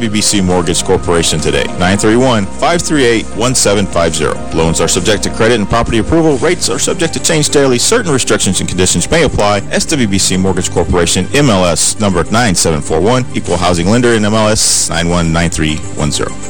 SWBC Mortgage Corporation today. 931-538-1750. Loans are subject to credit and property approval. Rates are subject to change daily. Certain restrictions and conditions may apply. SWBC Mortgage Corporation, MLS number 9741, Equal Housing Lender in MLS 919310.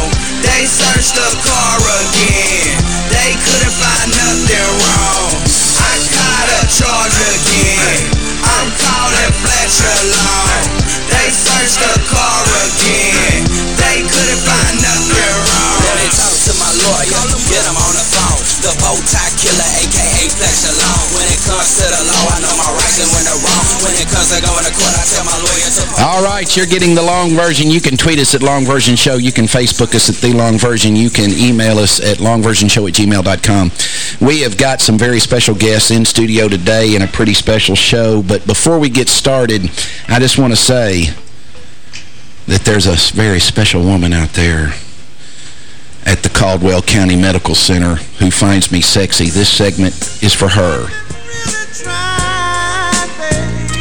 They searched the car again. They couldn't find nothing wrong. I caught a charge again. I'm calling Fletcher Long. They searched the car again. They couldn't find nothing wrong. My lawyer. Get him on the phone. The bow tie killer, aka Long. When it comes to the law, I know my rights and when they're wrong. When it comes to going to court, I tell my lawyer to... All right, you're getting the long version. You can tweet us at Long Version Show. You can Facebook us at The Long Version. You can email us at longversionshow at gmail.com. We have got some very special guests in studio today and a pretty special show. But before we get started, I just want to say that there's a very special woman out there at the Caldwell County Medical Center who finds me sexy. This segment is for her.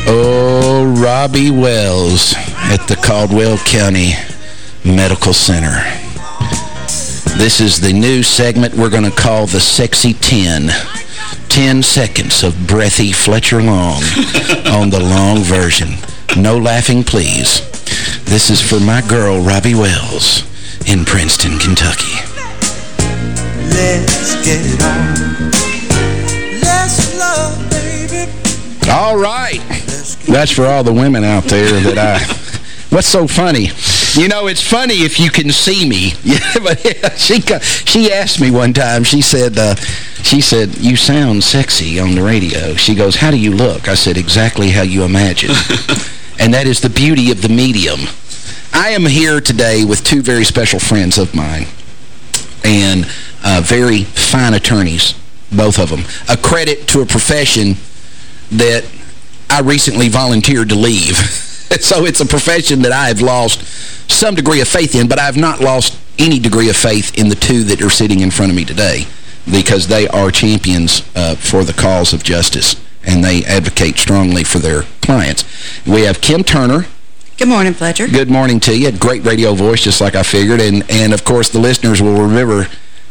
Oh, Robbie Wells at the Caldwell County Medical Center. This is the new segment we're going to call the Sexy 10. 10 seconds of breathy Fletcher Long on the long version. No laughing, please. This is for my girl, Robbie Wells, in Princeton, Kentucky. Let's get it on. Let's love, baby. All right. That's for all the women out there that I... What's so funny? You know, it's funny if you can see me. Yeah, but yeah, she she asked me one time, she said, uh, she said, you sound sexy on the radio. She goes, how do you look? I said, exactly how you imagine. and that is the beauty of the medium. I am here today with two very special friends of mine and uh, very fine attorneys, both of them. A credit to a profession that I recently volunteered to leave. so it's a profession that I have lost some degree of faith in, but I have not lost any degree of faith in the two that are sitting in front of me today because they are champions uh, for the cause of justice and they advocate strongly for their clients. We have Kim Turner. Good morning, Fletcher. Good morning to you. Great radio voice, just like I figured. And, and of course, the listeners will remember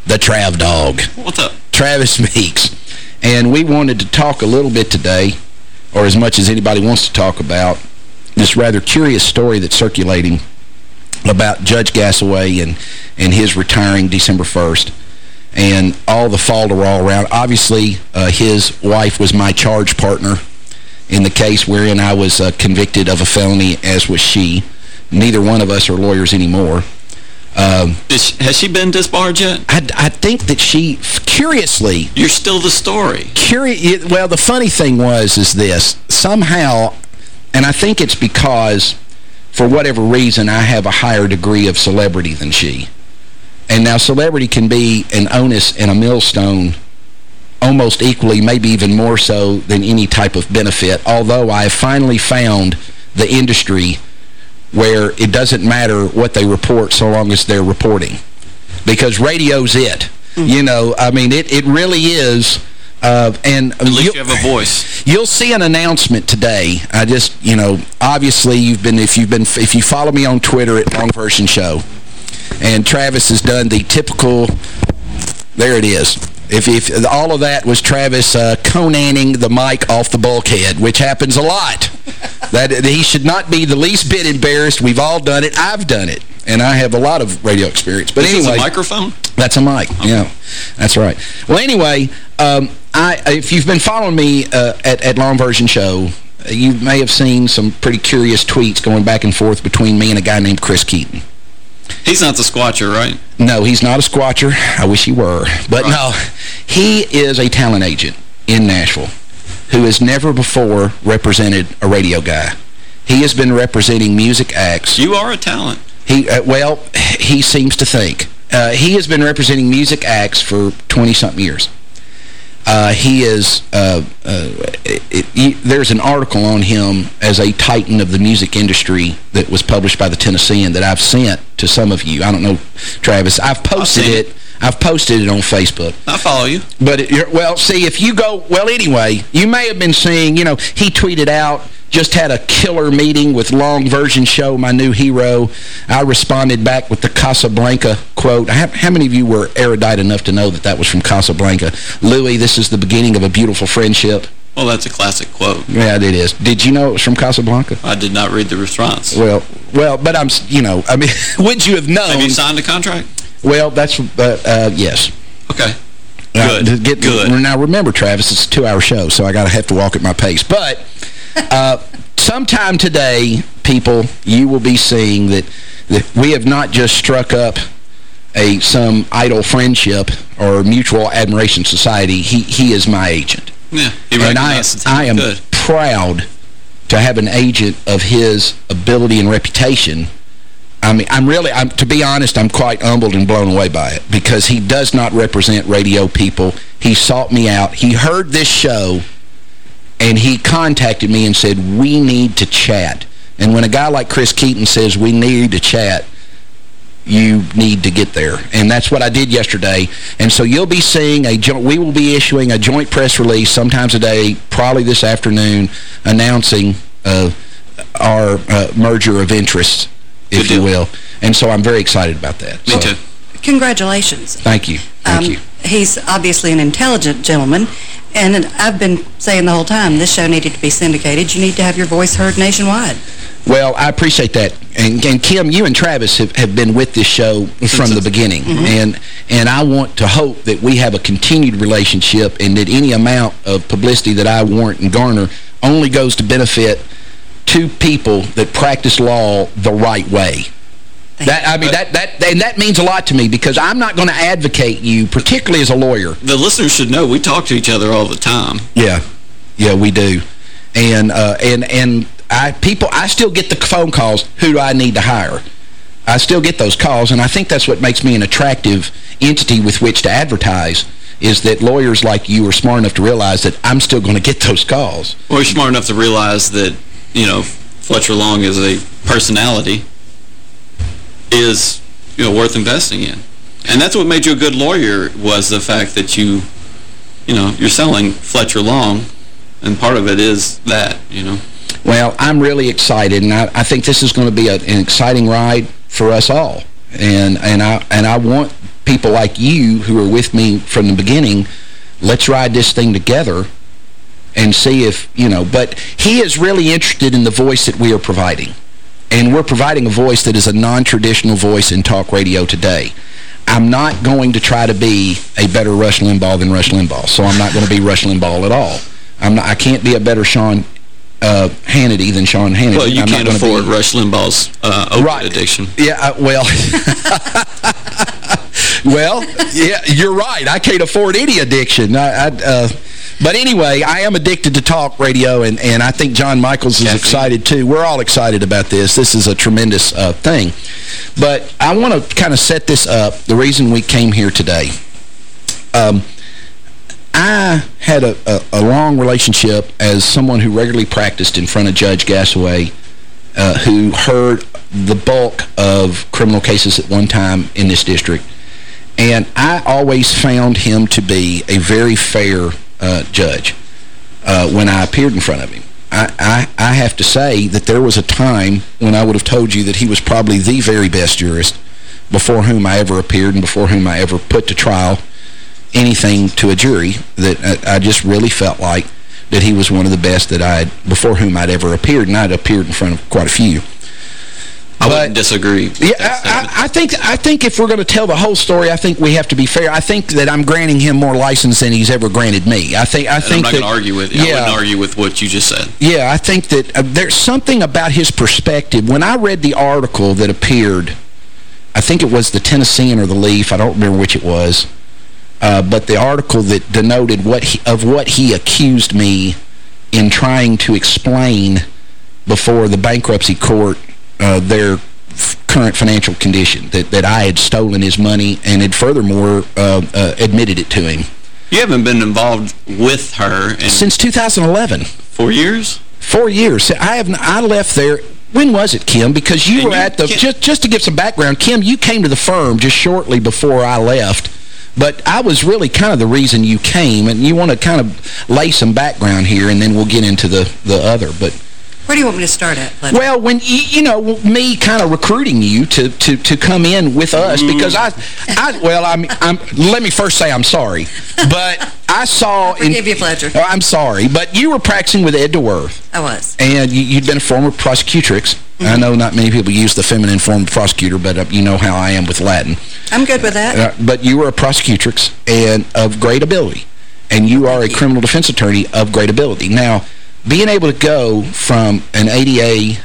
the Trav Dog. What's up? Travis Meeks. And we wanted to talk a little bit today, or as much as anybody wants to talk about, this rather curious story that's circulating about Judge Gasaway and, and his retiring December 1st and all the falderall around. Obviously, uh, his wife was my charge partner in the case wherein I was uh, convicted of a felony, as was she. Neither one of us are lawyers anymore. Um, she, has she been disbarred yet? I, I think that she, curiously... You're still the story. Curi well, the funny thing was, is this. Somehow, and I think it's because, for whatever reason, I have a higher degree of celebrity than she. And now celebrity can be an onus and a millstone almost equally, maybe even more so than any type of benefit, although I have finally found the industry where it doesn't matter what they report so long as they're reporting. Because radio's it. Mm -hmm. You know, I mean, it, it really is... Uh, and At least you have a voice. You'll see an announcement today. I just, you know, obviously you've been, if you've been, if you follow me on Twitter at Long Version Show, and Travis has done the typical, there it is. If, if all of that was Travis uh, Conaning the mic off the bulkhead, which happens a lot. that He should not be the least bit embarrassed. We've all done it. I've done it. and I have a lot of radio experience. But this anyway, is a microphone? That's a mic, okay. yeah. That's right. Well, anyway, um, I if you've been following me uh, at, at Long Version Show, you may have seen some pretty curious tweets going back and forth between me and a guy named Chris Keaton. He's not the squatcher, right? No, he's not a squatcher. I wish he were. But right. no, he is a talent agent in Nashville who has never before represented a radio guy. He has been representing music acts. You are a talent. He uh, Well, he seems to think. Uh, he has been representing music acts for 20-something years. Uh, he is, uh, uh, it, it, there's an article on him as a titan of the music industry that was published by the Tennessean that I've sent to some of you. I don't know, Travis. I've posted it. it. I've posted it on Facebook. I follow you. But, it, well, see, if you go, well, anyway, you may have been seeing, you know, he tweeted out, just had a killer meeting with Long Version Show, my new hero. I responded back with the Casablanca quote. How, how, many of you were erudite enough to know that that was from Casablanca? Louis, this is the beginning of a beautiful friendship. Well, that's a classic quote. Yeah, it is. Did you know it was from Casablanca? I did not read the response. Well, well, but I'm, you know, I mean, would you have known? Have you signed the contract? Well, that's, uh, uh, yes. Okay. Good. Now, get, Good. Now, remember, Travis, it's a two-hour show, so I got to have to walk at my pace. But uh, sometime today, people, you will be seeing that, that we have not just struck up a some idle friendship or mutual admiration society. He he is my agent. Yeah, and I I am good. proud to have an agent of his ability and reputation. I mean, I'm really, I'm, to be honest, I'm quite humbled and blown away by it because he does not represent radio people. He sought me out. He heard this show and he contacted me and said, we need to chat. And when a guy like Chris Keaton says, we need to chat, you need to get there. And that's what I did yesterday. And so you'll be seeing a joint, we will be issuing a joint press release sometime today, probably this afternoon, announcing uh, our uh, merger of interests, if Good you deal. will. And so I'm very excited about that. Me so. too. Congratulations. Thank you. Thank um, you. He's obviously an intelligent gentleman, and I've been saying the whole time, this show needed to be syndicated. You need to have your voice heard nationwide. Well, I appreciate that. And, and Kim, you and Travis have, have been with this show from the beginning. Mm -hmm. And and I want to hope that we have a continued relationship and that any amount of publicity that I warrant and garner only goes to benefit two people that practice law the right way. That, I mean, that, that, and that means a lot to me because I'm not going to advocate you, particularly as a lawyer. The listeners should know we talk to each other all the time. Yeah. Yeah, we do. And, uh, and, and I, people, I still get the phone calls, who do I need to hire? I still get those calls, and I think that's what makes me an attractive entity with which to advertise is that lawyers like you are smart enough to realize that I'm still going to get those calls. Or you're smart enough to realize that, you know, Fletcher Long is a personality is you know worth investing in. And that's what made you a good lawyer was the fact that you, you know, you're selling Fletcher Long, and part of it is that, you know. Well, I'm really excited, and I, I think this is going to be a, an exciting ride for us all. And and I and I want people like you who are with me from the beginning, let's ride this thing together and see if, you know, but he is really interested in the voice that we are providing. And we're providing a voice that is a non-traditional voice in talk radio today. I'm not going to try to be a better Rush Limbaugh than Rush Limbaugh, so I'm not going to be Rush Limbaugh at all. I'm not, I can't be a better Sean uh, Hannity than Sean Hannity. Well, you I'm can't afford be... Rush Limbaugh's uh, right. addiction. Yeah, uh, well... well, yeah, you're right. I can't afford any addiction. I, I uh, but anyway, I am addicted to talk radio, and, and I think John Michaels is excited, too. We're all excited about this. This is a tremendous uh, thing. But I want to kind of set this up, the reason we came here today. Um, I had a, a, a, long relationship as someone who regularly practiced in front of Judge Gasaway, uh, who heard the bulk of criminal cases at one time in this district. And I always found him to be a very fair uh, judge uh, when I appeared in front of him. I, I, I have to say that there was a time when I would have told you that he was probably the very best jurist before whom I ever appeared and before whom I ever put to trial anything to a jury that I, I just really felt like that he was one of the best that I had, before whom I'd ever appeared, and I'd appeared in front of quite a few. I wouldn't disagree. Yeah, I, I, I think I think if we're going to tell the whole story, I think we have to be fair. I think that I'm granting him more license than he's ever granted me. I think I And think I'm not that, going to argue with you. Yeah, I wouldn't argue with what you just said. yeah, I think that uh, there's something about his perspective. When I read the article that appeared, I think it was the Tennessean or the Leaf, I don't remember which it was, uh, but the article that denoted what he, of what he accused me in trying to explain before the bankruptcy court uh, their current financial condition, that, that I had stolen his money and had furthermore uh, uh, admitted it to him. You haven't been involved with her in Since 2011. four years? Four years. I have. I left there. When was it, Kim? Because you And were you at the... can't- Just, just to give some background, Kim, you came to the firm just shortly before I left. But I was really kind of the reason you came, and you want to kind of lay some background here, and then we'll get into the, the other. But Where do you want me to start at, Fletcher? well, when you, you know me kind of recruiting you to to to come in with us because I I well I'm I'm let me first say I'm sorry, but I saw in Forgive you, Fletcher. Oh, I'm sorry, but you were practicing with Ed DeWorth. I was. And you, you'd been a former prosecutrix. I know not many people use the feminine form of prosecutor, but uh, you know how I am with Latin. I'm good with that. Uh, but you were a prosecutrix and of great ability. And you are a criminal defense attorney of great ability. Now, being able to go from an ADA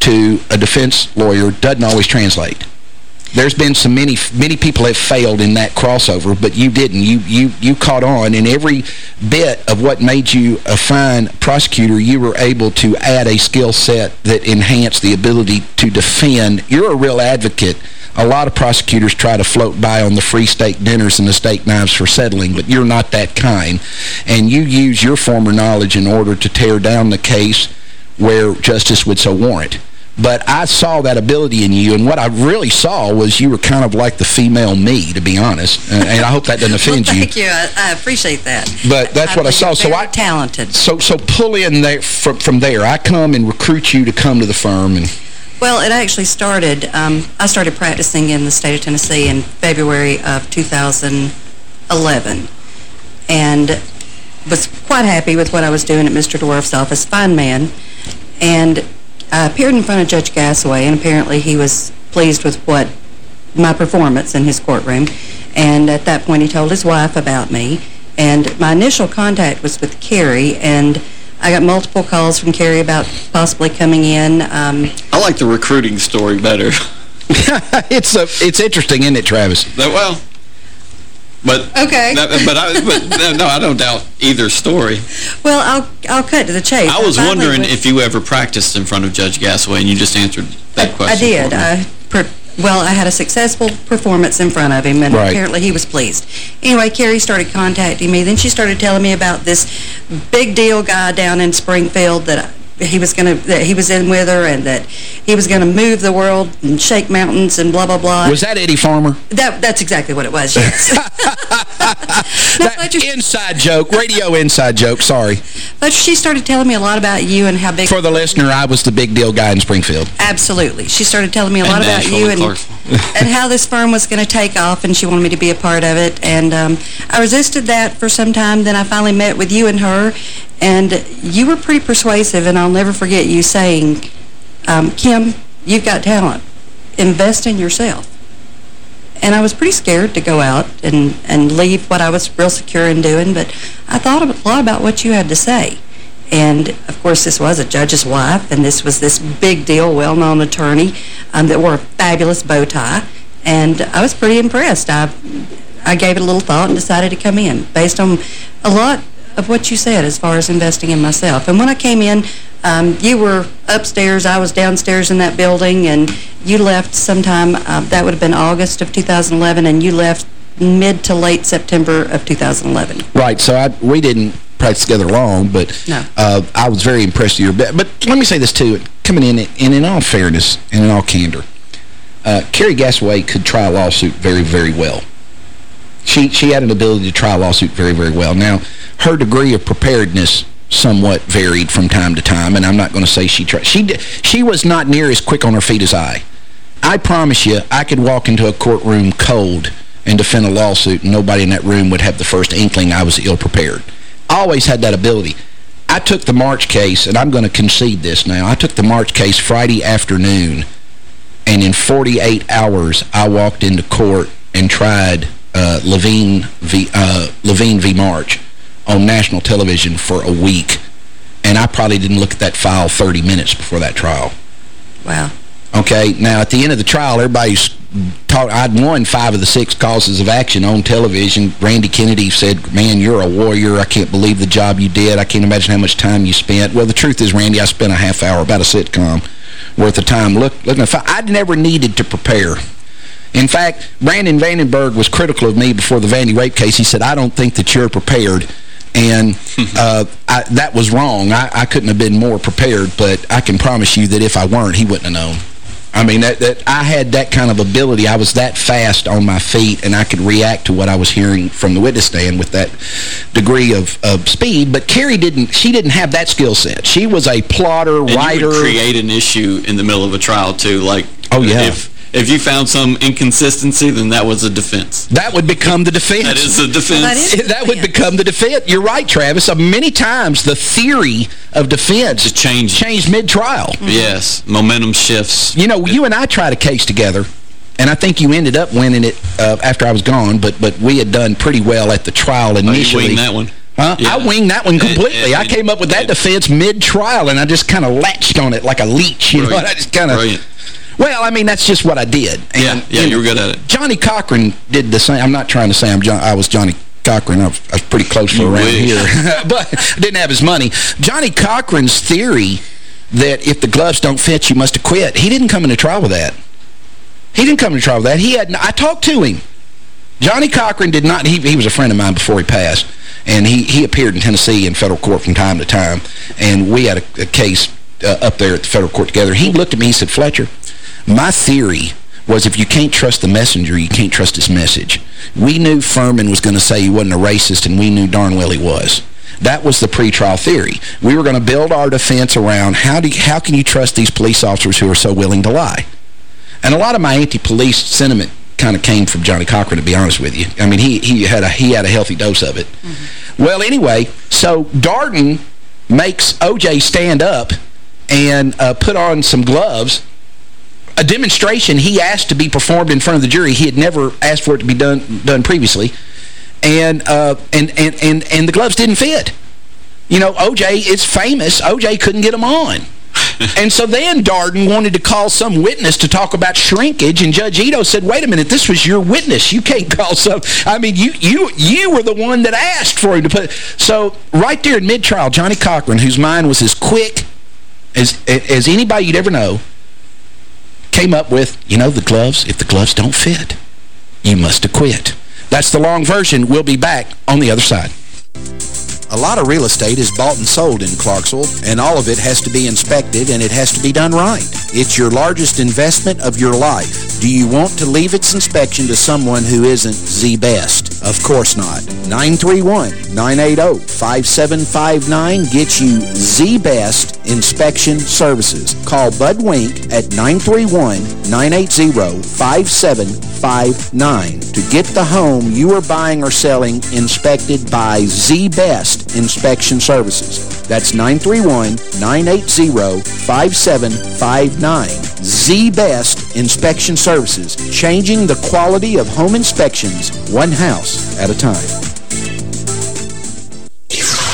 to a defense lawyer doesn't always translate. There's been so many many people have failed in that crossover, but you didn't. You you you caught on, and every bit of what made you a fine prosecutor, you were able to add a skill set that enhanced the ability to defend. You're a real advocate. A lot of prosecutors try to float by on the free steak dinners and the steak knives for settling, but you're not that kind. And you use your former knowledge in order to tear down the case where justice would so warrant. But I saw that ability in you, and what I really saw was you were kind of like the female me, to be honest. And, and I hope that doesn't offend well, you. thank you. I, I appreciate that. But that's what I saw. So I- talented. So so pull in there from, from there. I come and recruit you to come to the firm. and Well, it actually started, um, I started practicing in the state of Tennessee in February of 2011 and was quite happy with what I was doing at Mr. Dwarf's office. Fine man. And I appeared in front of Judge Gasaway, and apparently he was pleased with what my performance in his courtroom. And at that point, he told his wife about me. And my initial contact was with Carrie, and I got multiple calls from Carrie about possibly coming in. Um, I like the recruiting story better. it's a, it's interesting, isn't it, Travis? That- well, but Okay. that- but I but no, I don't doubt either story. Well, I'll I'll cut to the chase. I was finally wondering went- if you ever practiced in front of Judge Gasaway, and you just answered that I, I question. did. for me. I per, well, I had a successful performance in front of him, and Right. apparently he was pleased. Anyway, Carrie started contacting me. Then she started telling me about this big deal guy down in Springfield that he was going to that he was in with her, and that he was going to move the world and shake mountains and blah blah blah. Was that Eddie Farmer? that that's exactly what it was. Yes. that inside joke, radio inside joke, sorry. but she started telling me a lot about you and how big For the listener, I was the big deal guy in Springfield. Absolutely. She started telling me a And lot about Nashville you and and, and how this firm was going to take off, and she wanted me to be a part of it. And um, I resisted that for some time. Then I finally met with you and her, and you were pretty persuasive, and I'll never forget you saying, um, Kim, you've got talent. Invest in yourself. And I was pretty scared to go out and, and leave what I was real secure in doing, but I thought a lot about what you had to say. And, of course, this was a judge's wife, and this was this big deal, well-known attorney um, that wore a fabulous bow tie. And I was pretty impressed. I, I gave it a little thought and decided to come in based on a lot of what you said as far as investing in myself. And when I came in, um, you were upstairs, I was downstairs in that building, and you left sometime, uh, that would have been August of 2011, and you left mid to late September of 2011. Right, so I, we didn't practice together long, but No. uh, I was very impressed with your bet. But let me say this, too. Coming in, and in all fairness and in all candor, uh, Carrie Gasaway could try a lawsuit very, very well. She, she had an ability to try a lawsuit very, very well. Now, her degree of preparedness somewhat varied from time to time, and I'm not going to say she tried. She, she was not near as quick on her feet as I. I promise you, I could walk into a courtroom cold and defend a lawsuit, and nobody in that room would have the first inkling I was ill-prepared. Always had that ability. I took the March case, and I'm going to concede this now. I took the March case Friday afternoon And in 48 hours, I walked into court and tried uh, Levine, v, uh, Levine v. March on national television for a week. And I probably didn't look at that file 30 minutes before that trial. Wow. Okay, now at the end of the trial, everybody's talk. I'd won five of the six causes of action on television. Randy Kennedy said, man, you're a warrior. I can't believe the job you did. I can't imagine how much time you spent. Well, the truth is, Randy, I spent a half hour, about a sitcom worth of time look, looking at I'd never needed to prepare. In fact, Brandon Vandenberg was critical of me before the Vandy rape case. He said, I don't think that you're prepared. And uh, I, that was wrong. I, I couldn't have been more prepared, but I can promise you that if I weren't, he wouldn't have known. I mean, that, that I had that kind of ability. I was that fast on my feet, and I could react to what I was hearing from the witness stand with that degree of, of speed. But Carrie didn't, she didn't have that skill set. She was a plotter, and writer. create an issue in the middle of a trial, too. Like, oh, yeah. If, if you found some inconsistency, then that was a defense. That would become the defense. That is a defense. Well, that, is that would become the defense. You're right, Travis. Uh, many times the theory of defense to change changed mid-trial. Mm -hmm. Yes, momentum shifts. You know, you and I tried a case together, and I think you ended up winning it uh, after I was gone, but but we had done pretty well at the trial initially. Oh, you that one. Huh? Yeah. I winged that one completely. And, and, I came up with that defense mid-trial, and I just kind of latched on it like a leech. You Brilliant. know, I just kind of... Well, I mean, that's just what I did. And, yeah, yeah, you, were good at it. Johnnie Cochran did the same. I'm not trying to say I'm John, I was Johnnie Cochran. I was, I was pretty close for around wish. here. but I didn't have his money. Johnnie Cochran's theory that if the gloves don't fit, you must have quit. He didn't come into trial with that. He didn't come into trial with that. He had. I talked to him. Johnnie Cochran did not, he, he was a friend of mine before he passed, and he, he appeared in Tennessee in federal court from time to time, and we had a, a case uh, up there at the federal court together. He looked at me, he said, Fletcher, my theory was if you can't trust the messenger, you can't trust his message. We knew Fuhrman was going to say he wasn't a racist, and we knew darn well he was. That was the pretrial theory. We were going to build our defense around how do you, how can you trust these police officers who are so willing to lie? And a lot of my anti-police sentiment kind of came from Johnnie Cochran, to be honest with you. I mean, he he had a he had a healthy dose of it. Mm -hmm. Well, anyway, so Darden makes O.J. stand up and uh, put on some gloves a demonstration he asked to be performed in front of the jury. He had never asked for it to be done done previously. And uh, and and and and the gloves didn't fit. You know, O.J. is famous. O.J. couldn't get them on. and so then Darden wanted to call some witness to talk about shrinkage, and Judge Ito said, wait a minute, this was your witness. You can't call some... I mean, you you you were the one that asked for him to put... So right there in mid-trial, Johnnie Cochran, whose mind was as quick as, as anybody you'd ever know, came up with, you know, the gloves, if the gloves don't fit, you must have quit. That's the long version. We'll be back on the other side. A lot of real estate is bought and sold in Clarksville, and all of it has to be inspected and it has to be done right. It's your largest investment of your life. Do you want to leave its inspection to someone who isn't the best? Of course not. 931-980-5759 gets you the best inspection services. Call Bud Wink at 931-980-5759 to get the home you are buying or selling inspected by the best Inspection Services. That's 931-980-5759. Z-Best Inspection Services, changing the quality of home inspections one house at a time.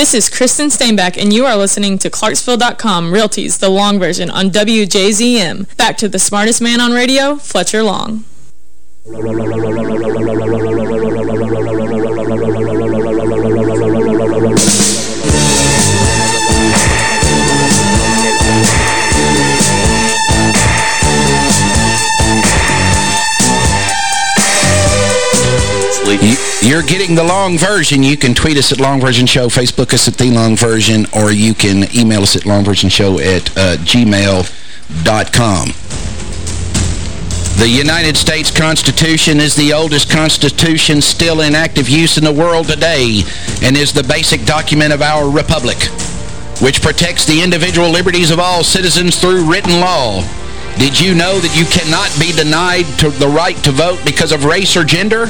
This is Kristen Steinbeck, and you are listening to Clarksville.com Realties, the long version on WJZM. Back to the smartest man on radio, Fletcher Long. You're getting the long version. You can tweet us at Long Version Show, Facebook us at The Long Version, or you can email us at longversionshow at uh, gmail.com. The United States Constitution is the oldest constitution still in active use in the world today and is the basic document of our republic, which protects the individual liberties of all citizens through written law. Did you know that you cannot be denied the right to vote because of race or gender?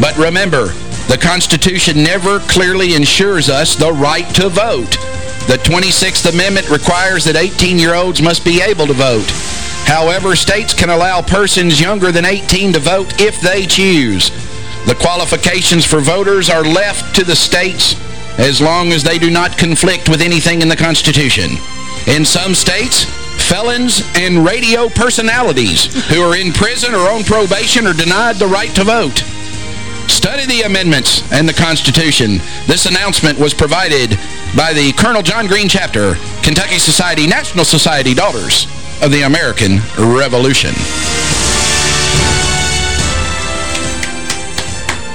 But remember, the Constitution never clearly ensures us the right to vote. The 26th Amendment requires that 18-year-olds must be able to vote. However, states can allow persons younger than 18 to vote if they choose. The qualifications for voters are left to the states as long as they do not conflict with anything in the Constitution. In some states, felons and radio personalities who are in prison or on probation are denied the right to vote. Study the amendments and the Constitution. This announcement was provided by the Colonel John Green Chapter, Kentucky Society, National Society Daughters of the American Revolution.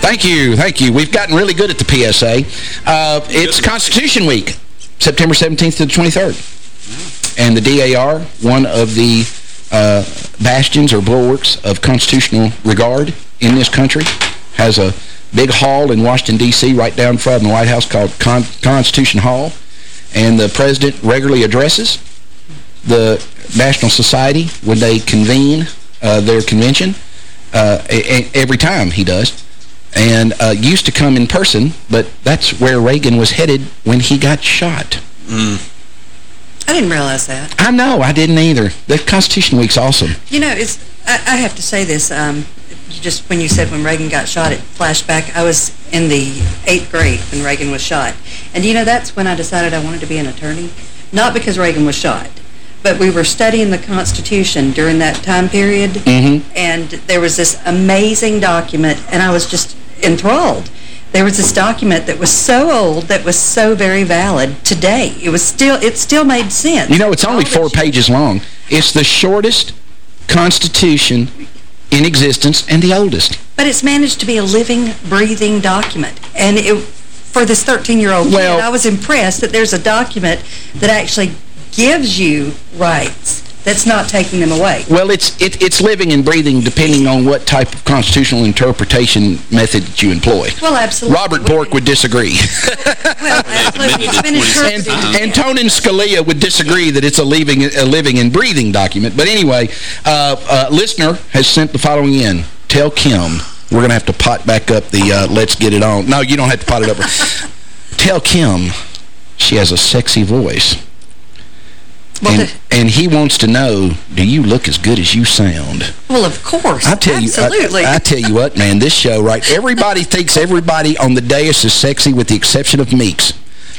Thank you, thank you. We've gotten really good at the PSA. Uh, it's Constitution Week, September 17th to the 23rd. And the DAR, one of the uh, bastions or bulwarks of constitutional regard in this country, has a big hall in Washington, D.C., right down front of the White House called Con Constitution Hall. And the president regularly addresses the National Society when they convene uh, their convention. Uh, every time he does. And uh, used to come in person, but that's where Reagan was headed when he got shot. Mm. I didn't realize that. I know. I didn't either. The Constitution Week's awesome. You know, it's. I, I have to say this. Um, just when you said when Reagan got shot, it flashed back. I was in the eighth grade when Reagan was shot. And, you know, that's when I decided I wanted to be an attorney. Not because Reagan was shot, but we were studying the Constitution during that time period. Mm -hmm. And there was this amazing document, and I was just enthralled. There was this document that was so old that was so very valid today. It was still, it still made sense. You know, it's only four pages long. It's the shortest Constitution in existence and the oldest. But it's managed to be a living, breathing document. And it, for this 13-year-old well, kid, I was impressed that there's a document that actually gives you rights that's not taking them away. Well, it's it, it's living and breathing depending on what type of constitutional interpretation method that you employ. Well, absolutely. Robert Bork would disagree. well, absolutely. and, and Antonin Scalia would disagree that it's a living, a living and breathing document. But anyway, uh, uh, listener has sent the following in. Tell Kim we're going to have to pot back up the uh, let's get it on. No, you don't have to pot it up. Tell Kim she has a sexy voice Well, and, and he wants to know, do you look as good as you sound? Well, of course. I tell Absolutely. you, I, I, tell you what, man, this show, right? Everybody thinks everybody on the dais is sexy with the exception of Meeks,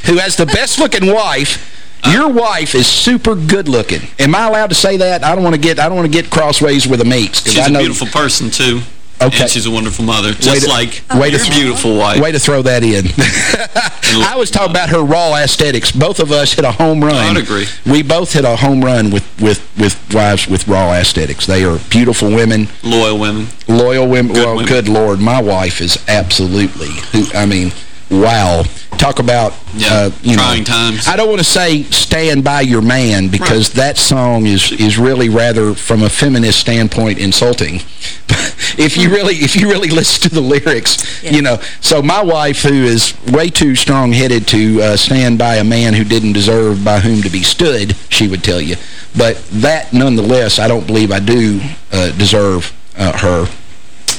who has the best-looking wife. Your wife is super good-looking. Am I allowed to say that? I don't want to get I don't want to get crossways with a Meeks. She's I a know, beautiful person, too. Okay. And she's a wonderful mother, just to- like way to- beautiful wife. Way to throw that in. I was talking about her raw aesthetics. Both of us hit a home run. I'd agree. We both hit a home run with, with, with wives with raw aesthetics. They are beautiful women. Loyal women. Loyal women. Good well, women. good Lord. My wife is absolutely, who I mean, wow. Talk about, Yeah, uh, you trying know, times. I don't want to say stand by your man because that song is is really rather, from a feminist standpoint, insulting. if you really if you really listen to the lyrics, you know. So my wife, who is way too strong-headed to uh, stand by a man who didn't deserve by whom to be stood, she would tell you. But that, nonetheless, I don't believe I do uh, deserve uh, her.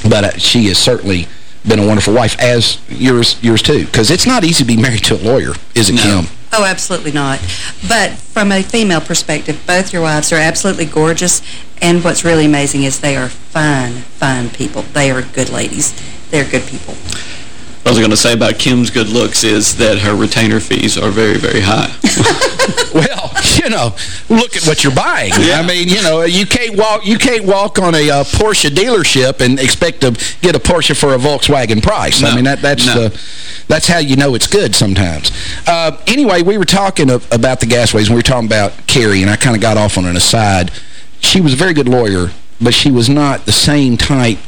But uh, she is certainly been a wonderful wife, as yours yours too. Because it's not easy to be married to a lawyer, is it, Kim? Oh, absolutely not. But from a female perspective, both your wives are absolutely gorgeous. And what's really amazing is they are fine, fine people. They are good ladies. They're good people. What I was going to say about Kim's good looks is that her retainer fees are very, very high. well, you know, look at what you're buying. I mean, you know, you can't walk you can't walk on a uh, Porsche dealership and expect to get a Porsche for a Volkswagen price. I mean, that that's No. the that's how you know it's good sometimes. Uh, anyway, we were talking of, about the Gasaways, and we were talking about Carrie, and I kind of got off on an aside. She was a very good lawyer, but she was not the same type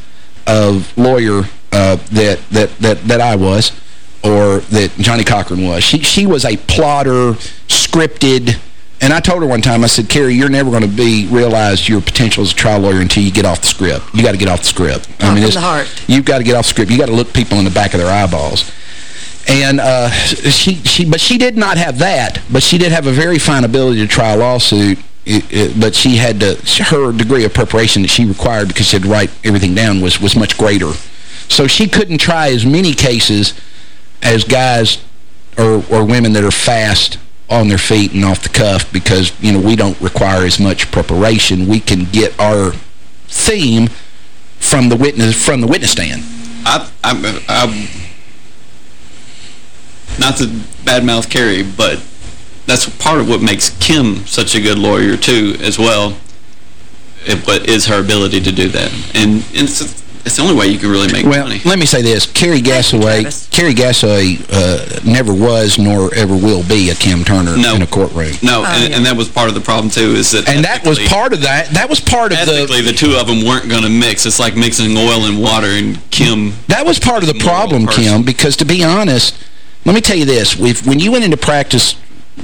of lawyer uh, that, that, that, that I was or that Johnnie Cochran was. She, she was a plotter, scripted, and I told her one time, I said, Carrie, you're never going to be realize your potential as a trial lawyer until you get off the script. You got to get off the script. Talk from it's- the heart. You've got to get off the script. you got to look people in the back of their eyeballs. And uh, she, she, but she did not have that. But she did have a very fine ability to try a lawsuit. It, it, but she had to, her degree of preparation that she required because she had to write everything down was, was much greater. So she couldn't try as many cases as guys or, or women that are fast on their feet and off the cuff because, you know, we don't require as much preparation. We can get our theme from the witness from the witness stand. I, I, I, not to badmouth Carrie, but that's part of what makes Kim such a good lawyer, too, as well, it, but is her ability to do that. And, and it's, it's the only way you can really make Well, money. let me say this. Carrie Gasaway, Carrie Gasaway uh, never was nor ever will be a Kim Turner No. in a courtroom. No, and, and that was part of the problem, too, is that And that was part of that. That was part of the... ethically, the two of them weren't going to mix. It's like mixing oil and water, and Kim... That was part of the problem, Kim, because to be honest, let me tell you this. If, when you went into practice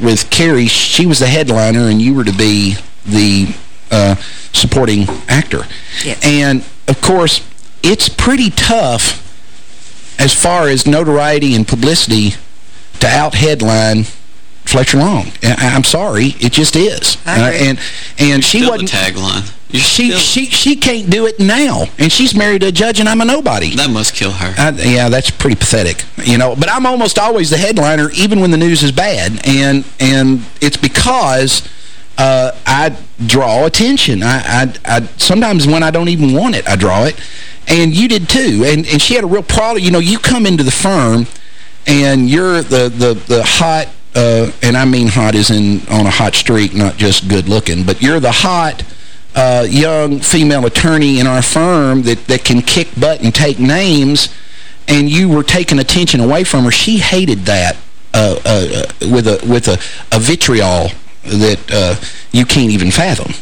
with Carrie, she was the headliner and you were to be the uh, supporting actor. Yes. And, of course, it's pretty tough as far as notoriety and publicity to out-headline Fletcher Long. I, I'm sorry, it just is. Uh, and and she Still wasn't the tagline. You she still- she she can't do it now, and she's married to a judge, and I'm a nobody. That must kill her. I, yeah, that's pretty pathetic, you know. But I'm almost always the headliner, even when the news is bad, and and it's because uh, I draw attention. I, I I sometimes when I don't even want it, I draw it, and you did too. And and she had a real problem. You know, you come into the firm, and you're the the the hot. Uh, and I mean hot is in on a hot streak, not just good looking, but you're the hot uh, young female attorney in our firm that, that can kick butt and take names, and you were taking attention away from her. She hated that uh, uh, with a with a, a vitriol that uh, you can't even fathom.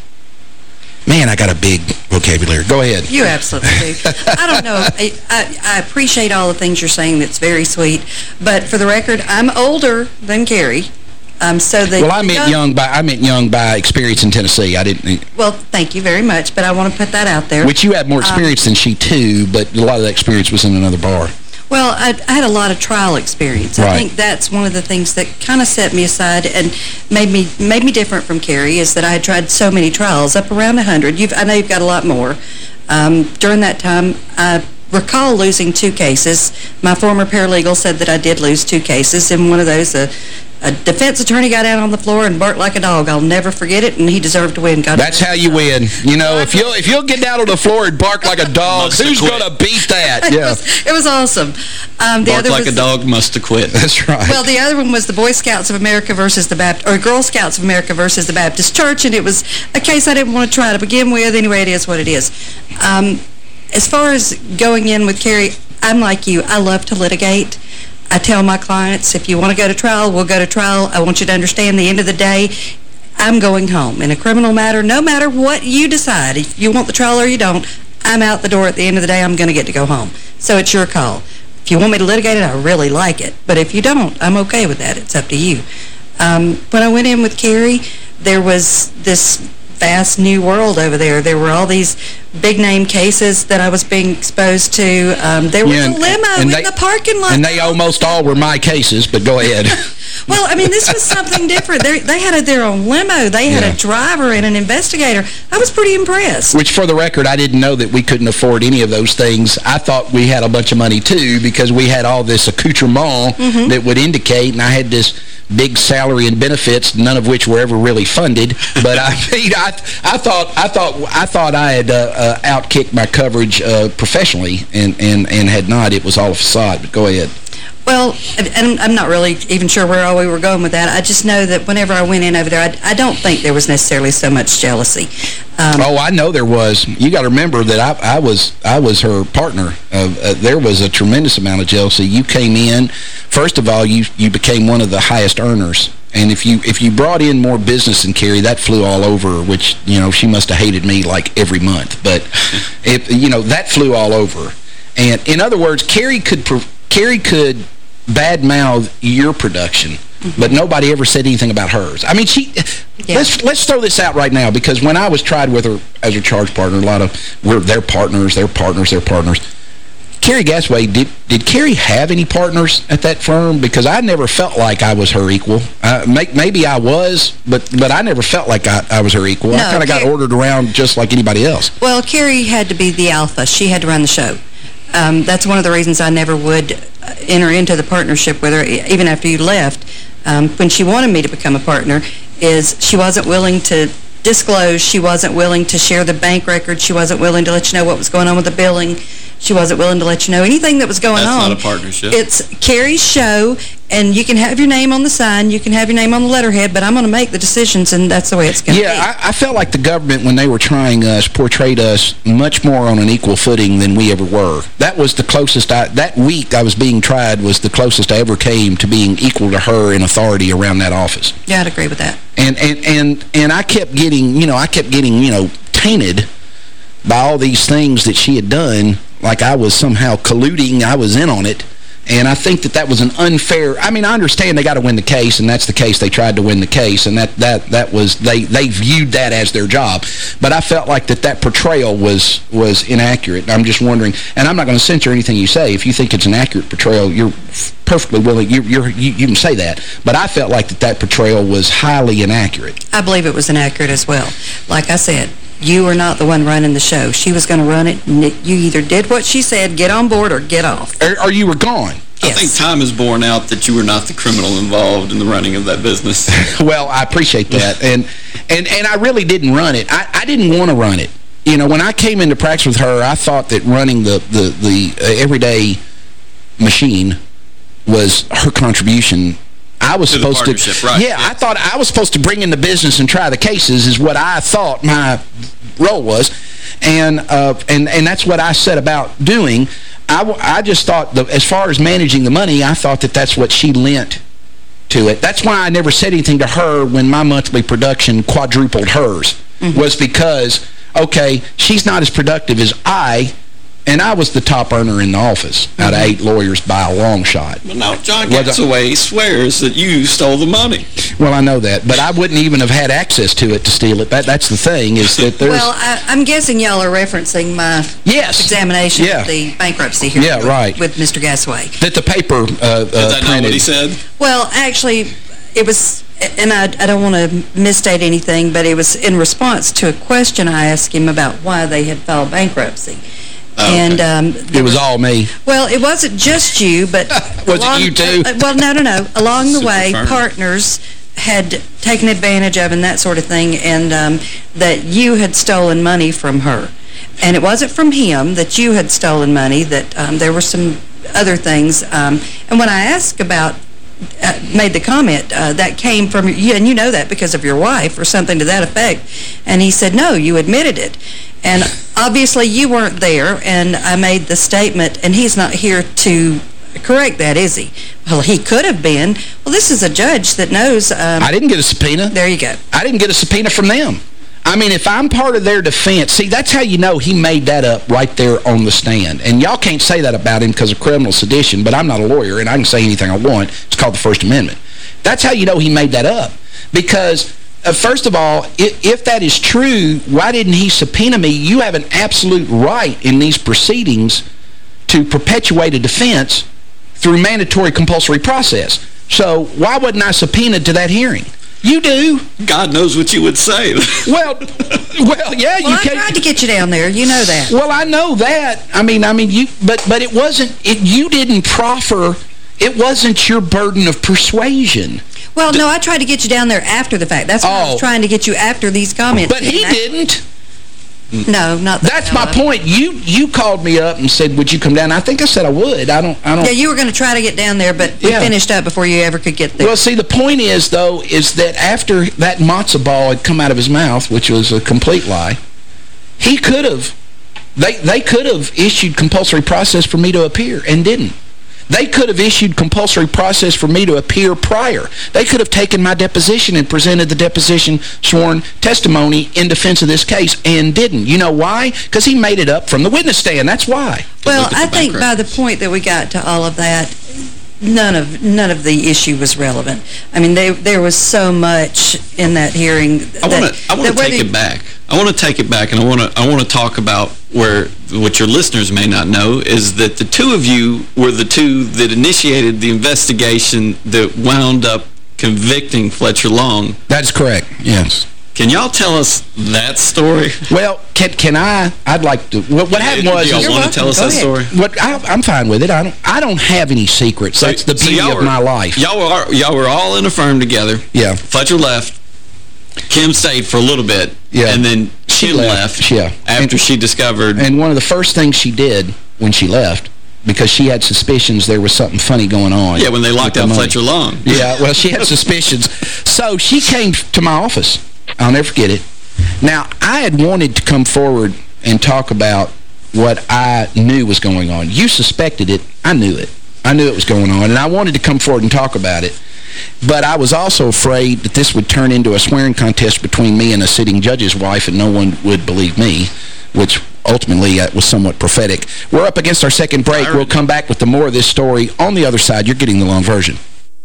Man, I got a big vocabulary. Go ahead. You absolutely do. I don't know. I, I, I appreciate all the things you're saying. That's very sweet. But for the record, I'm older than Carrie. Um, so that Well, I meant young by I meant young by experience in Tennessee. I didn't. Well, thank you very much, but I want to put that out there. Which you had more Um, experience than she too, but a lot of that experience was in another bar. Well, I, I had a lot of trial experience. I think that's one of the things that kind of set me aside and made me made me different from Carrie is that I had tried so many trials, up around 100. You've, I know you've got a lot more. Um, during that time, I recall losing two cases. My former paralegal said that I did lose two cases, and one of those, a a defense attorney got out on the floor and barked like a dog. I'll never forget it, and he deserved to win. God That's how you win. You know, if you'll if you'll get down on the floor and bark like a dog, who's going to beat that? it, Yeah, was, it was awesome. Um, the Bark other like was, a dog must have quit. that's right. Well, the other one was the Boy Scouts of America versus the Baptist, or Girl Scouts of America versus the Baptist Church, and it was a case I didn't want to try to begin with. Anyway, it is what it is. Um, as far as going in with Carrie, I'm like you. I love to litigate. I tell my clients, if you want to go to trial, we'll go to trial. I want you to understand the end of the day, I'm going home. In a criminal matter, no matter what you decide, if you want the trial or you don't, I'm out the door at the end of the day. I'm going to get to go home. So it's your call. If you want me to litigate it, I really like it. But if you don't, I'm okay with that. It's up to you. Um, when I went in with Carrie, there was this vast new world over there. There were all these big-name cases that I was being exposed to. Um, there was a limo in they- the parking lot. And they almost all were my cases, but go ahead. Well, I mean, this was something different. They they had a, their own limo. They had Yeah. a driver and an investigator. I was pretty impressed. Which, for the record, I didn't know that we couldn't afford any of those things. I thought we had a bunch of money, too, because we had all this accoutrement Mm-hmm. that would indicate, and I had this big salary and benefits, none of which were ever really funded. But I mean, I, I thought I thought I thought I had uh, uh, outkicked my coverage uh, professionally, and, and, and had not. It was all a facade. But go ahead. Well, I'm not really even sure where all we were going with that. I just know that whenever I went in over there, I, I don't think there was necessarily so much jealousy. Um, oh, I know there was. You got to remember that I, I was I was her partner. Uh, uh, there was a tremendous amount of jealousy. You came in, first of all, you you became one of the highest earners. And if you if you brought in more business than Carrie, that flew all over, which, you know, she must have hated me like every month. But, if you know, that flew all over. And in other words, Carrie could Carrie could badmouth your production, mm-hmm. but nobody ever said anything about hers. I mean, she... Let's let's throw this out right now because when I was tried with her as her charge partner, a lot of we're their partners, their partners, their partners. Carrie Gasaway, did did Carrie have any partners at that firm? Because I never felt like I was her equal. Uh, may, maybe I was, but but I never felt like I, I was her equal. I kind of got ordered around just like anybody else. Well, Carrie had to be the alpha. She had to run the show. Um, that's one of the reasons I never would uh, enter into the partnership with her, even after you left. Um, when she wanted me to become a partner, is she wasn't willing to disclose. She wasn't willing to share the bank records. She wasn't willing to let you know what was going on with the billing. She wasn't willing to let you know anything that was going That's on. not a partnership. It's Carrie's show, and you can have your name on the sign, you can have your name on the letterhead, but I'm going to make the decisions, and that's the way it's going to be. Yeah, I, I felt like the government, when they were trying us, portrayed us much more on an equal footing than we ever were. That was the closest I, that week I was being tried was the closest I ever came to being equal to her in authority around that office. Yeah, I'd agree with that. And, and, and, and I kept getting, you know, I kept getting, you know, tainted by all these things that she had done, like I was somehow colluding, I was in on it. And I think that that was an unfair, I mean, I understand they got to win the case, and that's the case. They tried to win the case, and that, that, that was, they, they viewed that as their job. But I felt like that that portrayal was, was inaccurate. I'm just wondering, and I'm not going to censor anything you say. If you think it's an accurate portrayal, you're perfectly willing, you're, you, you can say that. But I felt like that that portrayal was highly inaccurate. I believe it was inaccurate as well. Like I said, you were not the one running the show. She was going to run it, and it- you either did what she said, get on board, or get off. Or, or you were gone. Yes. I think time has borne out that you were not the criminal involved in the running of that business. well, I appreciate that. and and and I really didn't run it. I, I didn't want to run it. You know, when I came into practice with her, I thought that running the, the, the uh, everyday machine was her contribution. I was To the supposed to... partnership, right, Yeah, I thought I was supposed to bring in the business and try the cases is what I thought my role was. And uh, and and that's what I set about doing. I, w- I just thought, the, as far as managing the money, I thought that that's what she lent to it. That's why I never said anything to her when my monthly production quadrupled hers, was because, okay, she's not as productive as I, and I was the top earner in the office out of eight lawyers by a long shot. But now John Was Gasaway swears that you stole the money. Well, I know that, but I wouldn't even have had access to it to steal it. That That's the thing, is that there's... Well, I, I'm guessing y'all are referencing my Yes. examination Yeah. of the bankruptcy here Yeah, right. with Mr. Gasaway. that the paper uh, uh, Is that not printed. what he said? Well, actually, it was, and I, I don't want to misstate anything, but it was in response to a question I asked him about why they had filed bankruptcy. And um, It was all me. Well, it wasn't just you, but... Was it you too? uh, well, no, no, no. Along the way, firm. partners had taken advantage of and that sort of thing, and um, that you had stolen money from her. And it wasn't from him that you had stolen money, that um, there were some other things. Um, and when I asked about uh, made the comment, uh, that came from you, and you know that because of your wife or something to that effect. And he said, no, you admitted it. And obviously you weren't there, and I made the statement, and he's not here to correct that, is he? Well, he could have been. Well, this is a judge that knows... Um, I didn't get a subpoena. There you go. I didn't get a subpoena from them. I mean, if I'm part of their defense, see, that's how you know he made that up right there on the stand. And y'all can't say that about him because of criminal sedition, but I'm not a lawyer, and I can say anything I want. It's called the First Amendment. That's how you know he made that up. Because, Uh, first of all, if, if that is true, why didn't he subpoena me? You have an absolute right in these proceedings to perpetuate a defense through mandatory compulsory process. So why wasn't I subpoenaed to that hearing? You do. God knows what you would say. well, well, yeah, you I can't. tried to get you down there. You know that. Well, I know that. I mean, I mean, you, but but it wasn't. It you didn't proffer. It wasn't your burden of persuasion. Well, no, I tried to get you down there after the fact. That's why I Oh. was trying to get you after these comments. But he didn't. No, not that. That's my point. You you called me up and said, "Would you come down?" I think I said I would. I don't. I don't. Yeah, you were going to try to get down there, but we Yeah. finished up before you ever could get there. Well, see, the point is, though, is that after that matzo ball had come out of his mouth, which was a complete lie, he could have, they, they could have issued compulsory process for me to appear and didn't. They could have issued compulsory process for me to appear prior. They could have taken my deposition and presented the deposition sworn testimony in defense of this case and didn't. You know why? Because he made it up from the witness stand. That's why. Well, I think by the point that we got to all of that, none of none of the issue was relevant. I mean, they, there was so much in that hearing. I want to I want to take it back. I want to take it back, and I want to I want to talk about where what your listeners may not know is that the two of you were the two that initiated the investigation that wound up convicting Fletcher Long. That's correct. Yes. Can y'all tell us that story? Well, can can I? I'd like to. What, what happened was. Do y'all want to tell us that story? What I, I'm fine with it. I don't. I don't have any secrets. That's the So beauty y'all of were- my life. Y'all were y'all were all in a firm together. Yeah. Fletcher left. Kim stayed for a little bit. Yeah. And then She left, left. yeah. After she discovered. And one of the first things she did when she left, because she had suspicions there was something funny going on. Yeah, when they locked with the. Fletcher Long. Yeah, well, she had suspicions. So she came to my office. I'll never forget it. Now, I had wanted to come forward and talk about what I knew was going on. You suspected it. I knew it. I knew it was going on, and I wanted to come forward and talk about it. But I was also afraid that this would turn into a swearing contest between me and a sitting judge's wife, and no one would believe me, which ultimately uh, was somewhat prophetic. We're up against our second break. We'll come back with the more of this story on the other side. You're getting the long version.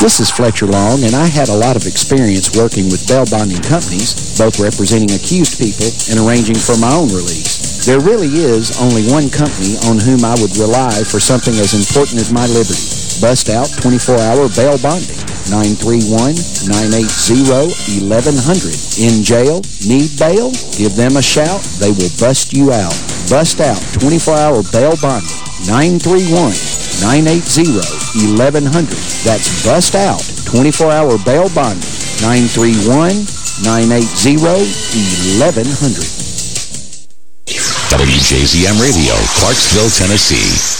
This is Fletcher Long, and I had a lot of experience working with bail bonding companies, both representing accused people and arranging for my own release. There really is only one company on whom I would rely for something as important as my liberty. Bust out 24-hour bail bonding. 931-980-1100. In jail? Need bail? Give them a shout. They will bust you out. Bust out 24-hour bail bonding. 931-980-1100. That's Bust Out 24-hour bail bonding. 931-980-1100. WJZM Radio, Clarksville, Tennessee.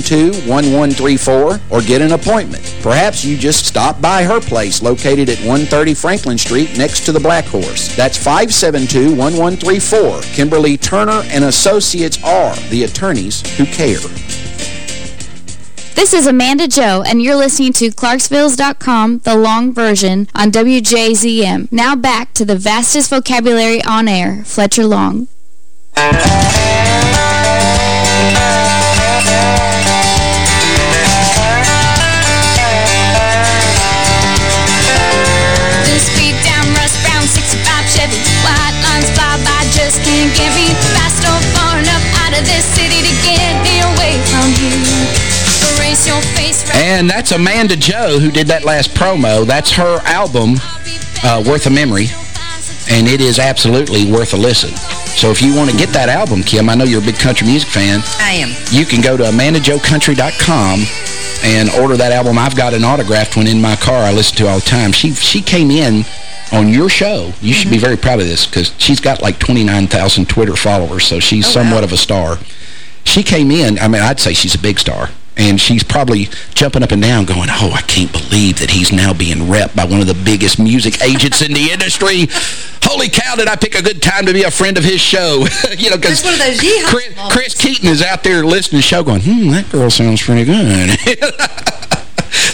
572-1134 or get an appointment. Perhaps you just stop by her place located at 130 Franklin Street next to the Black Horse. That's 572-1134. Kimberly Turner and Associates are the attorneys who care. This is Amanda Joe, and you're listening to Clarksvilles.com, the long version, on WJZM. Now back to the vastest vocabulary on air, Fletcher Long. Just can't get me fast or far enough out of this city to get me away from you. Erase your face from And that's Amanda Joe who did that last promo. That's her album, uh, Worth a Memory, and it is absolutely worth a listen. So if you want to get that album, Kim, I know you're a big country music fan. I am. You can go to amandajoecountry.com and order that album. I've got an autographed one in my car I listen to all the time. She she came in on your show. You should be very proud of this because she's got like 29,000 Twitter followers, so she's somewhat of a star. She came in, I mean, I'd say she's a big star. And she's probably jumping up and down going, oh, I can't believe that he's now being rep by one of the biggest music agents in the industry. Holy cow, did I pick a good time to be a friend of his show. you know, because That's one of those yeehaw Chris. Chris Keaton is out there listening to the show going, hmm, that girl sounds pretty good.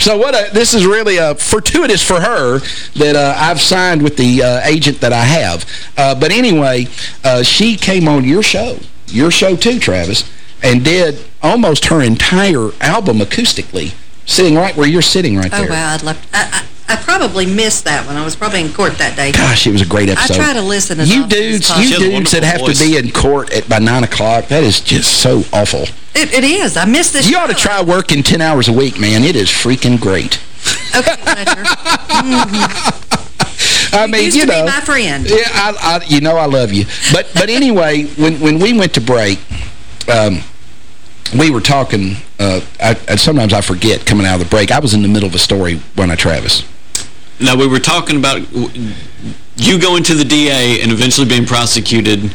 So what a, this is really a fortuitous for her that uh, I've signed with the uh, agent that I have. Uh, but anyway, uh, she came on your show, your show too, Travis, and did almost her entire album acoustically, sitting right where you're sitting right Oh, there. wow, I'd love I, I, I probably missed that one. I was probably in court that day. Gosh, it was a great episode. I try to listen as You dudes, you She has a dudes that have wonderful to be in court at by 9 o'clock, that is just so awful. It, it is. I missed this You ought to try working 10 hours a week, man. It is freaking great. Okay, Fletcher. I mean, used you to be know. my friend. Yeah, I, I, you know I love you. But but anyway, when when we went to break, um, we were talking, uh, I, and sometimes I forget coming out of the break. I was in the middle of a story when I Travis. Now, we were talking about you going to the DA and eventually being prosecuted.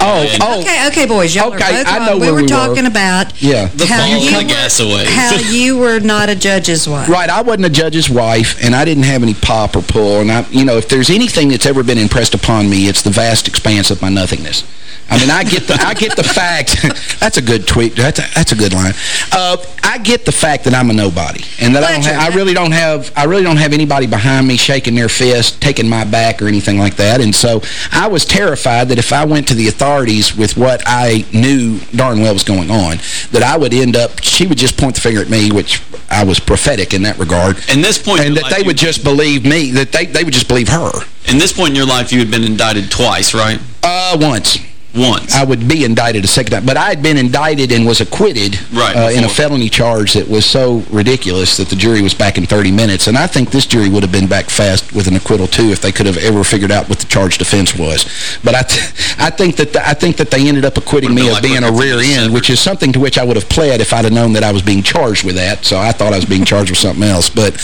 Oh, oh. Okay, okay, boys. Y'all Okay, are both I wrong. know we were we were. talking about Yeah. The how you and the Gasaway. how you were not a judge's wife. Right, I wasn't a judge's wife, and I didn't have any pop or pull. And I, you know, if there's anything that's ever been impressed upon me, it's the vast expanse of my nothingness. I mean, I get the I get the fact. that's a good tweet. That's a, that's a good line. Uh, I get the fact that I'm a nobody, and that I don't. Fletcher, Ha I really don't have. I really don't have anybody behind me shaking their fist, taking my back, or anything like that. And so I was terrified that if I went to the authorities with what I knew darn well was going on, that I would end up. She would just point the finger at me, which I was prophetic in that regard. In this point and that life, they would just believe me. That they they would just believe her. In this point in your life, you had been indicted twice, right? Uh, once. Once. I would be indicted a second time. But I had been indicted and was acquitted Right, uh, in a felony charge that was so ridiculous that the jury was back in 30 minutes. And I think this jury would have been back fast with an acquittal, too, if they could have ever figured out what the charged defense was. But I, th I think that the, I think that they ended up acquitting me of like being a rear end, which is something to which I would have pled if I'd have known that I was being charged with that. So I thought I was being charged with something else. But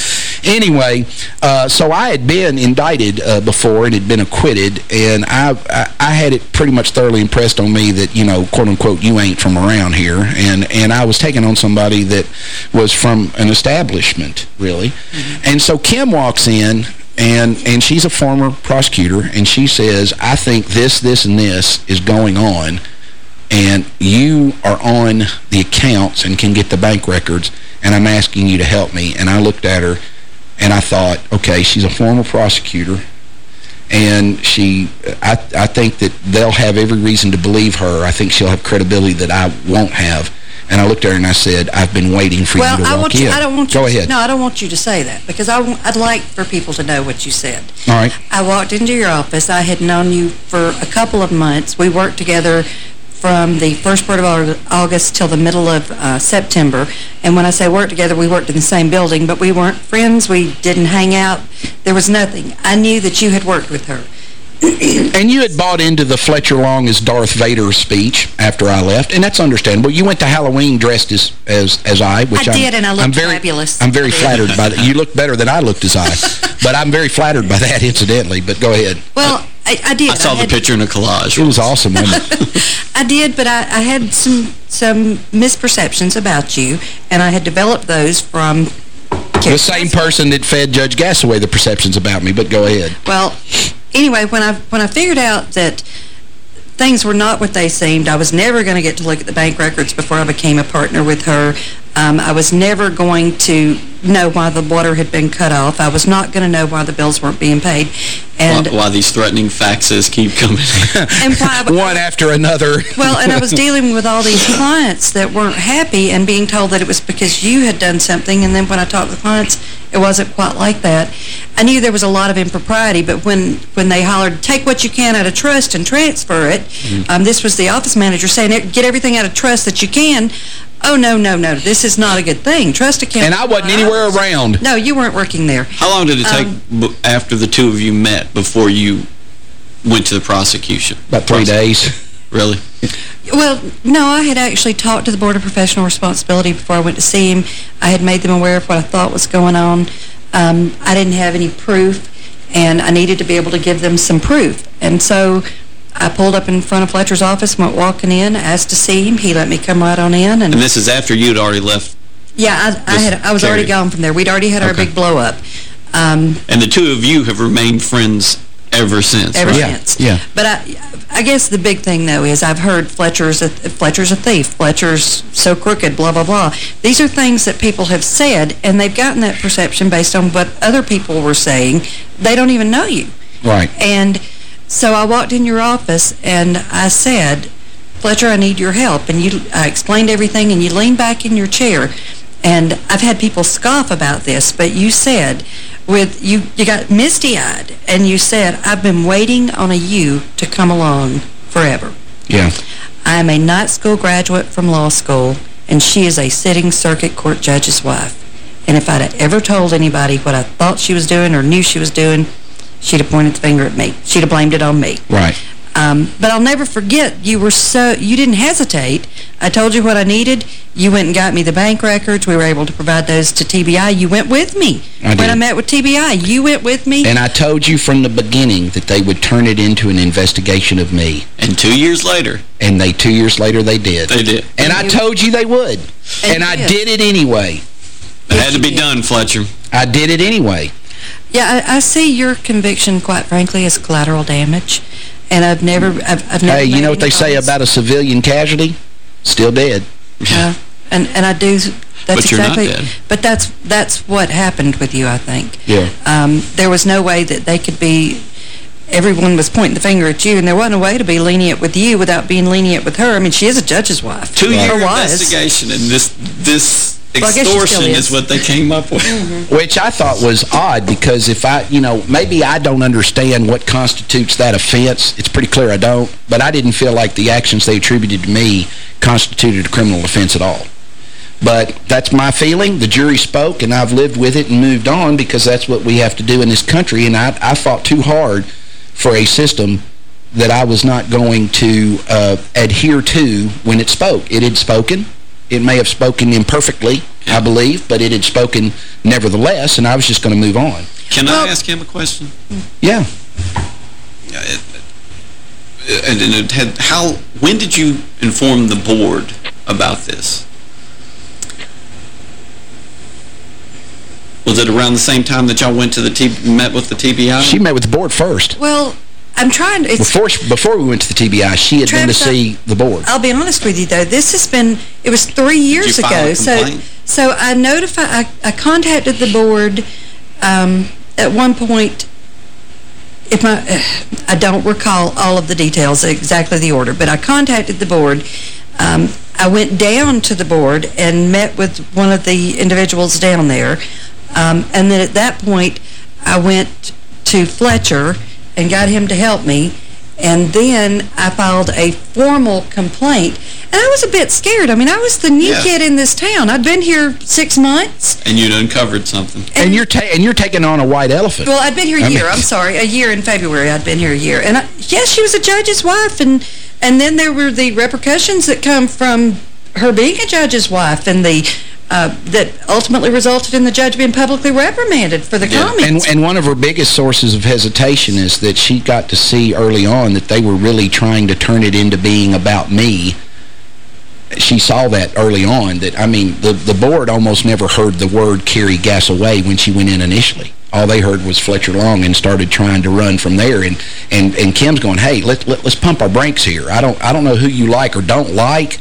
anyway, uh, so I had been indicted uh, before and had been acquitted, and I, I, I had it pretty much thoroughly impressed on me that, you know, quote-unquote, you ain't from around here. And, and I was taking on somebody that was from an establishment, really. Mm-hmm. And so Kim walks in, and and she's a former prosecutor, and she says, I think this, this, and this is going on, and you are on the accounts and can get the bank records, and I'm asking you to help me. And I looked at her, and I thought, okay, she's a former prosecutor, and she, I, I think that they'll have every reason to believe her. I think she'll have credibility that I won't have. And I looked at her and I said, I've been waiting for well, you to I walk want in. you, I don't want you Go to, ahead. No, I don't want you to say that because I, would like for people to know what you said. All right. I walked into your office. I had known you for a couple of months. We worked together from the first part of August till the middle of uh, September. And when I say work together, we worked in the same building, but we weren't friends. We didn't hang out. There was nothing. I knew that you had worked with her. and you had bought into the Fletcher Long as Darth Vader speech after I left, and that's understandable. You went to Halloween dressed as as, as I, which I I'm, did, and I looked I'm very, fabulous. I'm very flattered by that. You looked better than I looked as I, but I'm very flattered by that, incidentally. But go ahead. Well, I, I did. I saw the had- picture in a collage. It was awesome, wasn't it? I did, but I, I had some some misperceptions about you, and I had developed those from... the same person that fed Judge Gasaway the perceptions about me, but go ahead. Well, anyway, when I when I figured out that things were not what they seemed, I was never going to get to look at the bank records before I became a partner with her. Um, I was never going to know why the water had been cut off. I was not going to know why the bills weren't being paid. And why, why these threatening faxes keep coming. and why, One after another. Well, and I was dealing with all these clients that weren't happy and being told that it was because you had done something, and then when I talked to the clients, it wasn't quite like that. I knew there was a lot of impropriety, but when, when they hollered, take what you can out of trust and transfer it, Mm-hmm. um, this was the office manager saying, get everything out of trust that you can. Oh, no, no, no, this is not a good thing. Trust account. And I wasn't anywhere around. No, you weren't working there. How long did it take Um, b- after the two of you met before you went to the prosecution? About three days. Really? Well, no, I had actually talked to the Board of Professional Responsibility before I went to see him. I had made them aware of what I thought was going on. Um, I didn't have any proof, and I needed to be able to give them some proof. And so I pulled up in front of Fletcher's office, went walking in, asked to see him. He let me come right on in. And, And this is after you'd already left, yeah, I, I, had, I was already gone from there. We'd already had our Okay. big blow-up. Um, and the two of you have remained friends ever since, ever right? since. Yeah. But I, I guess the big thing, though, is I've heard Fletcher's a, Fletcher's a thief, Fletcher's so crooked, blah, blah, blah. These are things that people have said, and they've gotten that perception based on what other people were saying. They don't even know you. Right. And so I walked in your office, and I said, Fletcher, I need your help. And you, I explained everything, and you leaned back in your chair. And I've had people scoff about this, but you said, with you, you got misty-eyed, and you said, I've been waiting on a you to come along forever. Yeah. I am a night school graduate from law school, and she is a sitting circuit court judge's wife. And if I'd ever told anybody what I thought she was doing or knew she was doing, she'd have pointed the finger at me. She'd have blamed it on me. Right. Um, but I'll never forget, you were so, you didn't hesitate. I told you what I needed. You went and got me the bank records. We were able to provide those to TBI. You went with me. I When did. I met with TBI, you went with me. And I told you from the beginning that they would turn it into an investigation of me. And two years later, And they, two years later, they did. they did. And I told you they would. And, And I you did it anyway. It had to be done, Fletcher. I did it anyway. Yeah, I, I see your conviction, quite frankly, as collateral damage. And I've never, I've, I've never Hey, you know what they say about a civilian casualty? Still dead. Uh, and and I do. That's But you're not exactly. dead. But that's that's what happened with you. I think. Yeah. Um, there was no way that they could be. Everyone was pointing the finger at you, and there wasn't a way to be lenient with you without being lenient with her. I mean, she is a judge's wife. Two-year Or was. investigation, and this this Well, I guess she still extortion is. is what they came up with. Which I thought was odd because if I, you know, maybe I don't understand what constitutes that offense. It's pretty clear I don't. But I didn't feel like the actions they attributed to me constituted a criminal offense at all. But that's my feeling. The jury spoke, and I've lived with it and moved on because that's what we have to do in this country. And I, I fought too hard for a system that I was not going to uh, adhere to when it spoke. It had spoken. It may have spoken imperfectly, I believe, but it had spoken nevertheless, and I was just going to move on. Can I ask him a question? Yeah. And, and it had, how, when did you inform the board about this? Was it around the same time that y'all went to the T met with the TBI? She met with the board first. Well, I'm trying to... Before, before we went to the TBI, she had Travis, been to see the board. I'll be honest with you, though. This has been, it was three years ago. So, so I notified, I, I contacted the board um, at one point. If my, I don't recall all of the details, exactly the order, but I contacted the board. Um, I went down to the board and met with one of the individuals down there. Um, and then at that point, I went to Fletcher and got him to help me. And then I filed a formal complaint. And I was a bit scared. I mean, I was the new Yeah. kid in this town. I'd been here six months. And you'd uncovered something. And you're ta and you're taking on a white elephant. Well, I'd been here a I year. mean- I'm sorry. A year in February. I'd been here a year. And I, yes, she was a judge's wife. And, and then there were the repercussions that come from her being a judge's wife and the uh, that ultimately resulted in the judge being publicly reprimanded for the comments. And, and one of her biggest sources of hesitation is that she got to see early on that they were really trying to turn it into being about me. She saw that early on, that, I mean, the, the board almost never heard the word Carrie Gasaway when she went in initially. All they heard was Fletcher Long and started trying to run from there. And, and, and Kim's going, hey, let, let, let's pump our brakes here. I don't, I don't know who you like or don't like,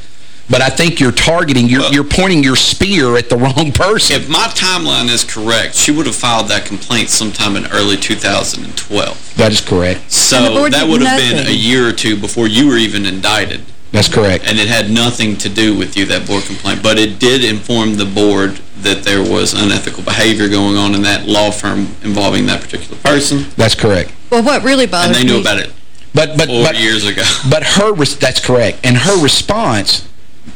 but I think you're targeting, you're, you're pointing your spear at the wrong person. If my timeline is correct, she would have filed that complaint sometime in early 2012. That is correct. So that would have been a year or two before you were even indicted. That's correct. And it had nothing to do with you, that board complaint. But it did inform the board that there was unethical behavior going on in that law firm involving that particular person. That's correct. Well, what really bothers me... And they me... knew about it But, but, four but, years ago. But her, res- that's correct. And her response,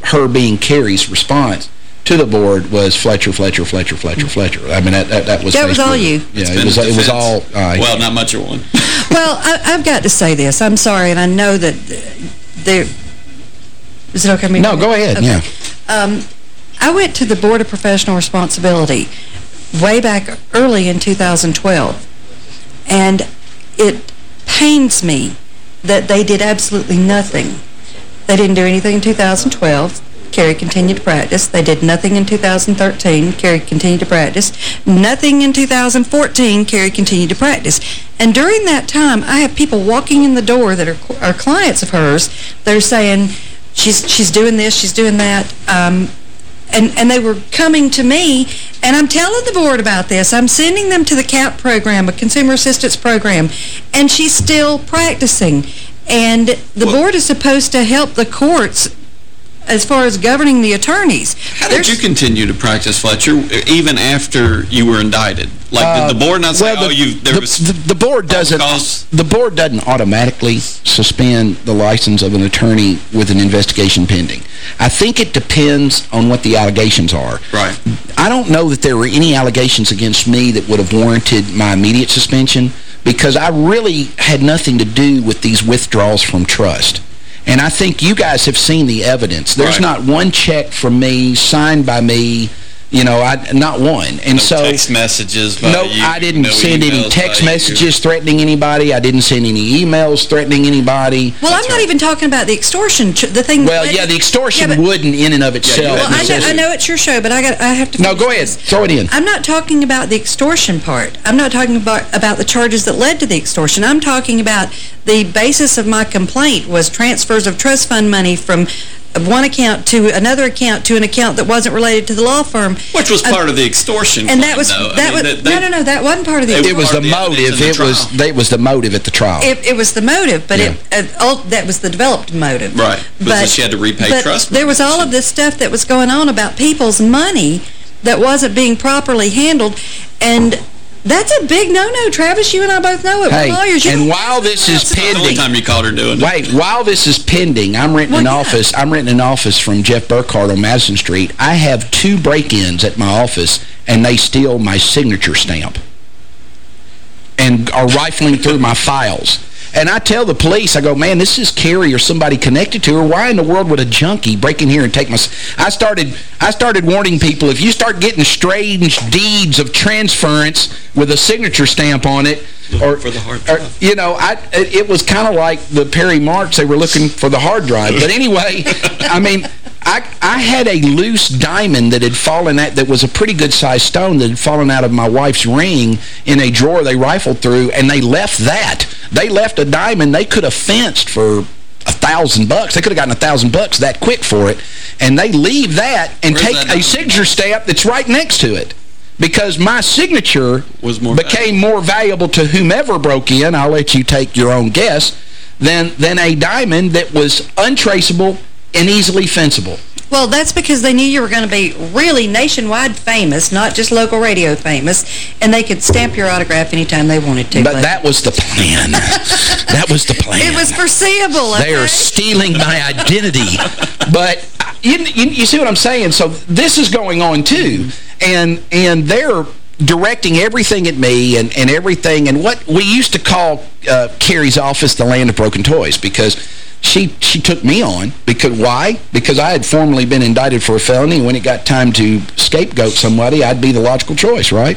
her being Carrie's response to the board was Fletcher, Fletcher, Fletcher, Fletcher, Fletcher. I mean, that, that, that was That was all you. Yeah, It's it been was, a it was all... Uh, well, not much of one. Well, I, I've got to say this. I'm sorry, and I know that there... Is it okay? me No, go ahead, Okay. yeah. Um, I went to the Board of Professional Responsibility way back early in 2012, and it pains me that they did absolutely nothing. They didn't do anything in 2012. Carrie continued to practice. They did nothing in 2013. Carrie continued to practice. Nothing in 2014. Carrie continued to practice. And during that time, I have people walking in the door that are, are clients of hers They're saying, she's she's doing this, she's doing that. Um, and, and they were coming to me, and I'm telling the board about this. I'm sending them to the CAP program, a consumer assistance program, and she's still practicing. And the board is supposed to help the courts as far as governing the attorneys. How did you continue to practice, Fletcher, even after you were indicted? Like, did the board not say, Uh, well, oh, you, there the, was... the, the board doesn't the board doesn't automatically suspend the license of an attorney with an investigation pending. I think it depends on what the allegations are. Right. I don't know that there were any allegations against me that would have warranted my immediate suspension because I really had nothing to do with these withdrawals from trust. And I think you guys have seen the evidence. There's Right. not one check from me, signed by me, you know, I not one. And so text messages no, you, I didn't no send any text by you. messages threatening anybody. I didn't send any emails threatening anybody. Well, I'm not even talking about the extortion, the thing... Well, yeah, the extortion Yeah, wouldn't in and of itself. Well, I know, I know it's your show, but I got I have to... No, go ahead. Throw it in. I'm not talking about the extortion part. I'm not talking about, about the charges that led to the extortion. I'm talking about the basis of my complaint was transfers of trust fund money from one account to another account to an account that wasn't related to the law firm. Which was Uh, part of the extortion And claim, that was, though. I that mean, was, they- no, no, no, that wasn't part of the It was the the motive. the It was it was the motive at the trial. It, it was the motive, but it, uh, all, that was the developed motive. Right, because she had to repay but trust there was all of this stuff that was going on about people's money that wasn't being properly handled, and That's a big no-no, Travis. You and I both know it. Hey, lawyers. And while this is The only pending... time you caught her doing it. Wait, while this is pending, I'm renting an office. I'm renting an office from Jeff Burkhardt on Madison Street. I have two break-ins at my office, and they steal my signature stamp and are rifling through my files. And I tell the police, I go, man, this is Carrie or somebody connected to her. Why in the world would a junkie break in here and take my... I started, I started warning people, if you start getting strange deeds of transference with a signature stamp on it, or, for the hard or, you know, I it was kind of like the Perry Marks. They were looking for the hard drive. But anyway, I mean, I I had a loose diamond that had fallen out, that was a pretty good-sized stone that had fallen out of my wife's ring in a drawer they rifled through, and they left that. They left a diamond they could have fenced for a thousand bucks. They could have gotten a thousand bucks that quick for it. And they leave that and Where's take that a signature stamp that's right next to it. Because my signature Was more became more valuable to whomever broke in, I'll let you take your own guess, than, than a diamond that was untraceable and easily fenceable. Well, that's because they knew you were going to be really nationwide famous, not just local radio famous, and they could stamp your autograph anytime they wanted to. But that was the plan. that was the plan. It was foreseeable, They are stealing my identity. but you, you, you see what I'm saying? So this is going on, too. And, and they're directing everything at me and, and everything. And what we used to call uh, Carrie's office the land of broken toys because she she took me on. because Why? Because I had formerly been indicted for a felony. When it got time to scapegoat somebody, I'd be the logical choice, right?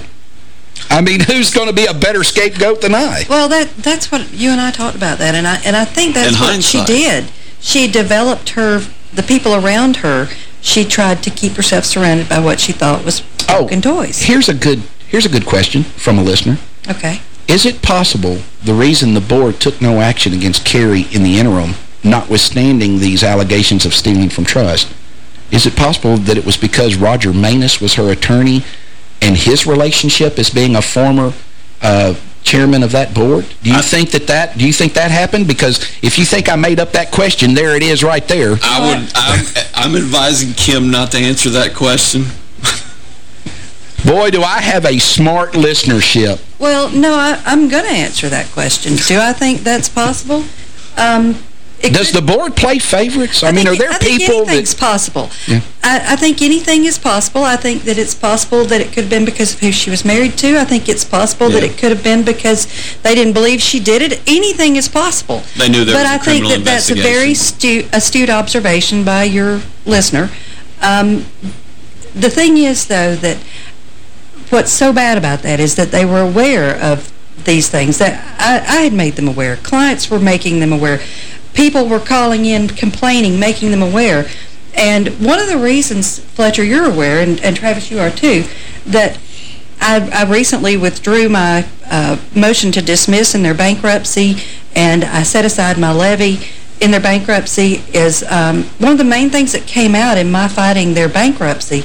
I mean, who's going to be a better scapegoat than I? Well, that that's what you and I talked about that, and I and I think that's In what hindsight. she did. She developed her the people around her. She tried to keep herself surrounded by what she thought was oh, broken toys. Here's a good here's a good question from a listener. Okay. Is it possible the reason the board took no action against Carrie in the interim, notwithstanding these allegations of stealing from trust, is it possible that it was because Roger Manus was her attorney and his relationship as being a former uh, chairman of that board? Do you think that that do you think that happened? Because if you think I made up that question, there it is right there. I would. I'm, I'm advising Kim not to answer that question. Boy, do I have a smart listenership. Well, no, I, I'm going to answer that question. Do I think that's possible? Um, Does the board play favorites? I, mean, are there I think people anything's that... possible. Yeah. I, I think anything is possible. I think that it's possible that it could have been because of who she was married to. I think it's possible that it could have been because they didn't believe she did it. Anything is possible. They knew there but was a I think that that's a very stu astute observation by your listener. Um, the thing is, though, that what's so bad about that is that they were aware of these things. That I, I had made them aware. Clients were making them aware. People were calling in, complaining, making them aware. And one of the reasons, Fletcher, you're aware, and, and Travis, you are too, that I, I recently withdrew my uh, motion to dismiss in their bankruptcy, and I set aside my levy in their bankruptcy is um, one of the main things that came out in my fighting their bankruptcy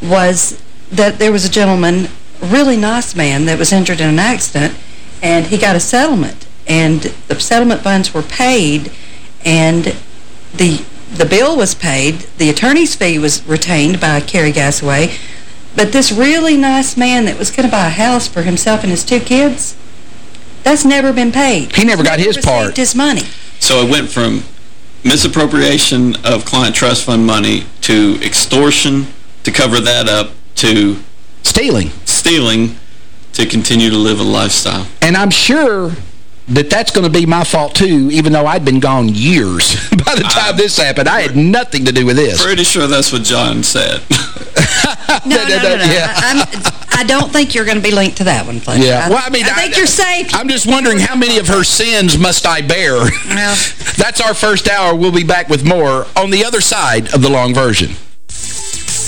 was that there was a gentleman, really nice man, that was injured in an accident, and he got a settlement. And the settlement funds were paid, and the the bill was paid, the attorney's fee was retained by Carrie Gasaway, but this really nice man that was going to buy a house for himself and his two kids, that's never been paid. He never got his received part. his money. So it went from misappropriation of client trust fund money to extortion to cover that up to stealing. Stealing to continue to live a lifestyle. And I'm sure that that's going to be my fault, too, even though I'd been gone years by the time this happened. I had nothing to do with this. Pretty sure that's what John said. No, no, no, no. Yeah. I, I'm, I don't think you're going to be linked to that one, Fletcher. Yeah, well, I mean, I think you're safe. I'm just wondering how many of her sins must I bear? Well, That's our first hour. We'll be back with more on the other side of the long version.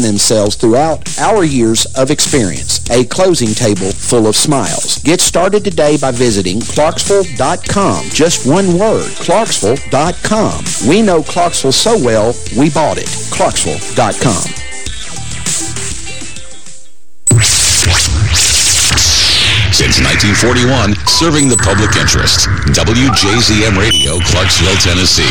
proven themselves throughout our years of experience. A closing table full of smiles. Get started today by visiting Clarksville.com. Just one word, Clarksville.com. We know Clarksville so well, we bought it. Clarksville.com. Since 1941, serving the public interest. WJZM Radio, Clarksville, Tennessee.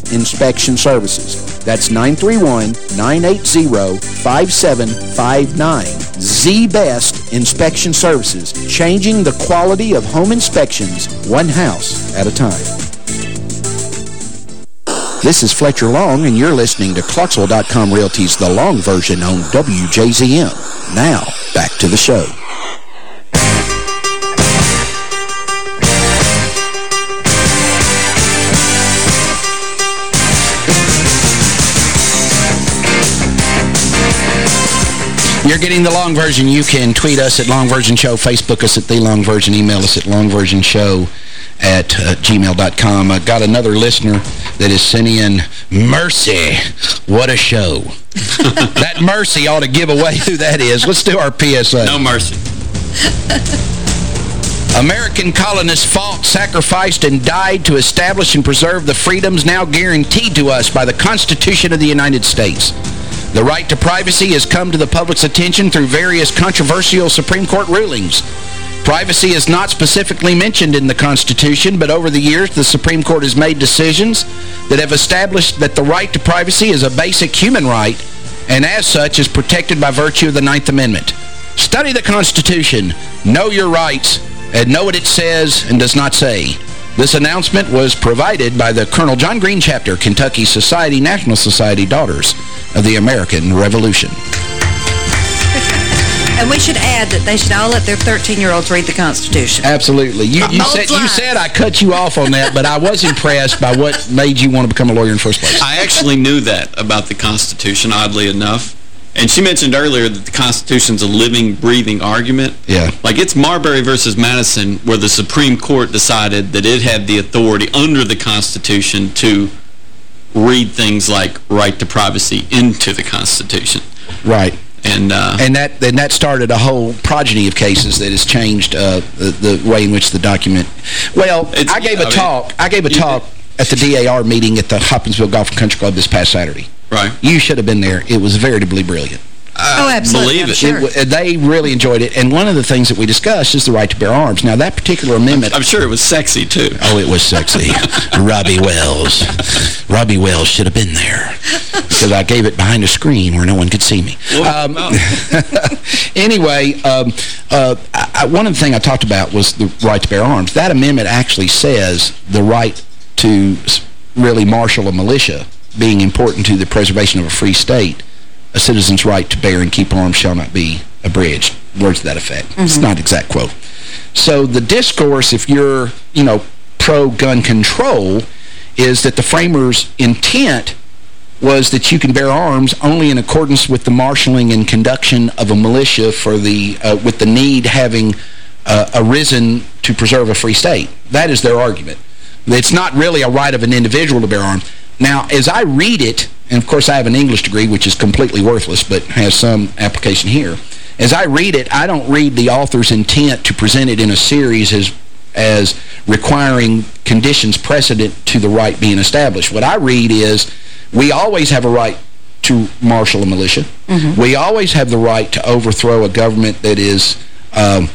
inspection services. That's 931-980-5759. The Best Inspection Services, changing the quality of home inspections one house at a time. This is Fletcher Long, and you're listening to Clarksville.com Realty's The Long Version on WJZM. Now, back to the show. Getting the long version. You can tweet us at Long Version Show, Facebook us at The Long Version, email us at longversionshow at uh, gmail.com. I got another listener that is sending in, Mercy, what a show. that Mercy ought to give away who that is. Let's do our PSA. No mercy. American colonists fought, sacrificed, and died to establish and preserve the freedoms now guaranteed to us by the Constitution of the United States. The right to privacy has come to the public's attention through various controversial Supreme Court rulings. Privacy is not specifically mentioned in the Constitution, but over the years, the Supreme Court has made decisions that have established that the right to privacy is a basic human right, and as such is protected by virtue of the Ninth Amendment. Study the Constitution, know your rights, and know what it says and does not say. This announcement was provided by the Colonel John Green Chapter, Kentucky Society, National Society Daughters of the American Revolution. And we should add that they should all let their 13-year-olds read the Constitution. Absolutely. You, you, said, you said I cut you off on that, but I was impressed by what made you want to become a lawyer in the first place. I actually knew that about the Constitution, oddly enough. And she mentioned earlier that the Constitution's a living, breathing argument. Yeah. Like, it's Marbury versus Madison where the Supreme Court decided that it had the authority under the Constitution to read things like right to privacy into the Constitution. Right. And uh, and that and that started a whole progeny of cases that has changed uh, the, the way in which the document. Well, I gave a I mean, talk. I gave a talk at the DAR meeting at the Hopkinsville Golf and Country Club this past Saturday. Right. You should have been there. It was veritably brilliant. oh, absolutely. believe I'm it. Sure. It they really enjoyed it. And one of the things that we discussed is the right to bear arms. Now, that particular amendment... I'm sure it was sexy, too. Oh, it was sexy. Robbie Wells. Robbie Wells should have been there. Because I gave it behind a screen where no one could see me. Um, anyway, um, uh, I, I- one of the things I talked about was the right to bear arms. That amendment actually says the right to really marshal a militia being important to the preservation of a free state, a citizen's right to bear and keep arms shall not be abridged. words to that effect. It's not exact quote. So the discourse, if you're, you know, pro-gun control, is that the framers' intent was that you can bear arms only in accordance with the marshaling and conduction of a militia for the uh, with the need having uh, arisen to preserve a free state. That is their argument. It's not really a right of an individual to bear arms. Now, as I read it, and of course I have an English degree, which is completely worthless, but has some application here. As I read it, I don't read the author's intent to present it in a series as as requiring conditions precedent to the right being established. What I read is we always have a right to marshal a militia. We always have the right to overthrow a government that is um,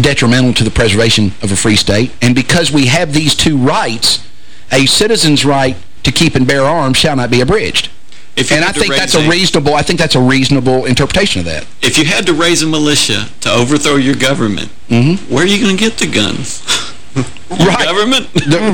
detrimental to the preservation of a free state. And because we have these two rights, a citizen's right to keep and bear arms shall not be abridged. If and I think that's a reasonable I think that's a reasonable interpretation of that. If you had to raise a militia to overthrow your government, mm-hmm. where are you going to get the guns? right. Government?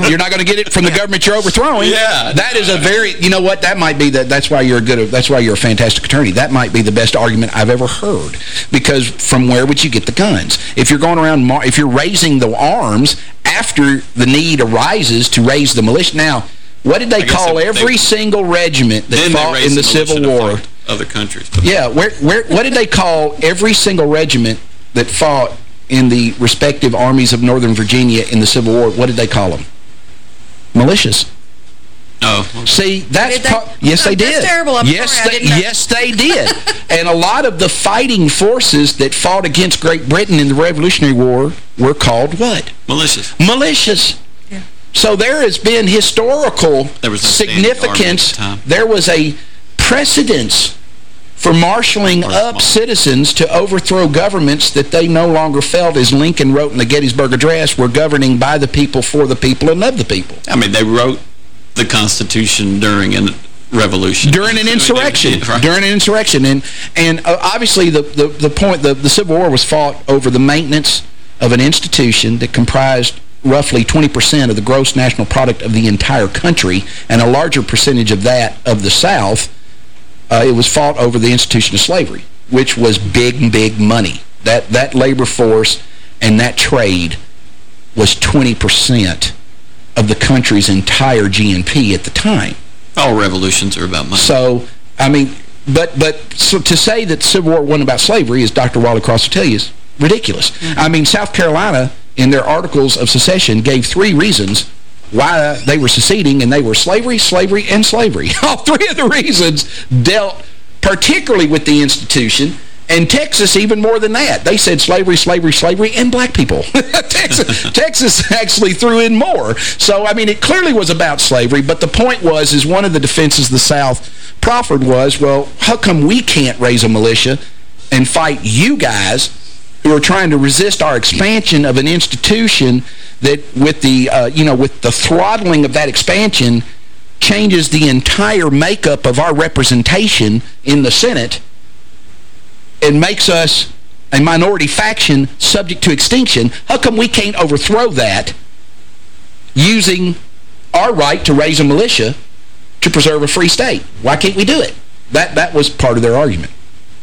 You're not going to get it from the government you're overthrowing. Yeah. That is a very, you know what, that might be, that. that's why you're a good, that's why you're a fantastic attorney. That might be the best argument I've ever heard. Because from where would you get the guns? If you're going around, if you're raising the arms after the need arises to raise the militia. Now, what did they I call they- every they- single regiment that fought in the Civil War? fight Other countries. Yeah, where, where, what did they call every single regiment that fought in the respective armies of Northern Virginia in the Civil War? What did they call them? Militias. Oh. See, that's they? part- yes, they oh, That's did. terrible. I'm yes, sorry, I they, didn't know. yes, they did. and a lot of the fighting forces that fought against Great Britain in the Revolutionary War were called what? Militias. Militias. So there has been historical There was no at the significance. There was a precedence for marshaling up citizens to overthrow governments that they no longer felt, as Lincoln wrote in the Gettysburg Address, were governing by the people, for the people, and of the people. I mean, they wrote the Constitution during a revolution. During an I mean, they- insurrection. During an insurrection. And and uh, obviously the, the, the point, the, the Civil War was fought over the maintenance of an institution that comprised roughly 20% of the gross national product of the entire country, and a larger percentage of that of the South, uh, it was fought over the institution of slavery, which was big, big money. That, that labor force and that trade was 20% of the country's entire GNP at the time. All revolutions are about money. So, I mean, but but so to say that the Civil War wasn't about slavery, as Dr. Wally Cross will tell you, is ridiculous. I mean, South Carolina, in their articles of secession, gave three reasons why they were seceding, and they were slavery, slavery, and slavery. All three of the reasons dealt particularly with the institution, and Texas even more than that. They said slavery, slavery, slavery, and black people. Texas, Texas actually threw in more. So, I mean, it clearly was about slavery, but the point was, is one of the defenses the South proffered was, well, how come we can't raise a militia and fight you guys who are trying to resist our expansion of an institution that with the, uh, you know, with the throttling of that expansion changes the entire makeup of our representation in the Senate and makes us a minority faction subject to extinction, how come we can't overthrow that using our right to raise a militia to preserve a free state? Why can't we do it? That that was part of their argument.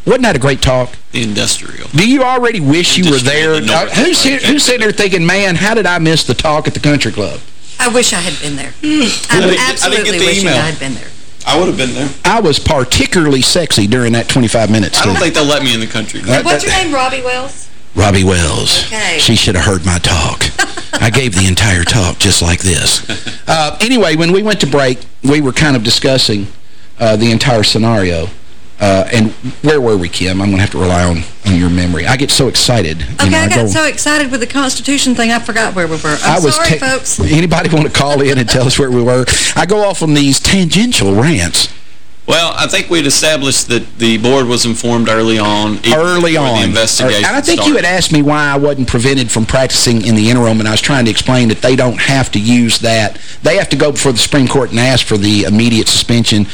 Wasn't that a great talk? The industrial. Do you already wish you were there? The Uh, who's, here, who's sitting there thinking, man, how did I miss the talk at the country club? I wish I had been there. I didn't- I I'm absolutely get the wishing email. I had been there. I would have been there. I was particularly sexy during that 25 minutes. I don't think they'll let me in the country. That- What's that- your name, Robbie Wells? Robbie Wells. Okay. She should have heard my talk. I gave the entire talk just like this. Uh, anyway, when we went to break, we were kind of discussing uh, the entire scenario. Uh, and where were we, Kim? I'm going to have to rely on, on your memory. I get so excited. you Okay, know, I got go- so excited with the Constitution thing, I forgot where we were. I'm I was sorry, folks. Anybody want to call in and tell us where we were? I go off on these tangential rants. Well, I think we'd established that the board was informed early on. early on. The investigation And I think you had asked me why I wasn't prevented from practicing in the interim, and I was trying to explain that they don't have to use that. They have to go before the Supreme Court and ask for the immediate suspension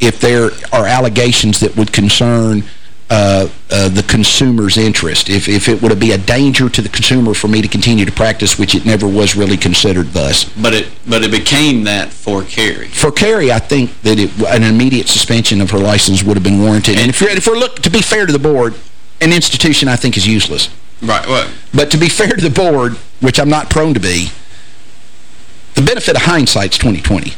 if there are allegations that would concern uh, uh, the consumer's interest. If, if it would be a danger to the consumer for me to continue to practice, which it never was really considered thus. But it but it became that for Carrie. For Carrie, I think that it, an immediate suspension of her license would have been warranted. And if, you're, if we're look to be fair to the board, an institution I think is useless. Right. Well, But to be fair to the board, which I'm not prone to be, the benefit of hindsight's 2020.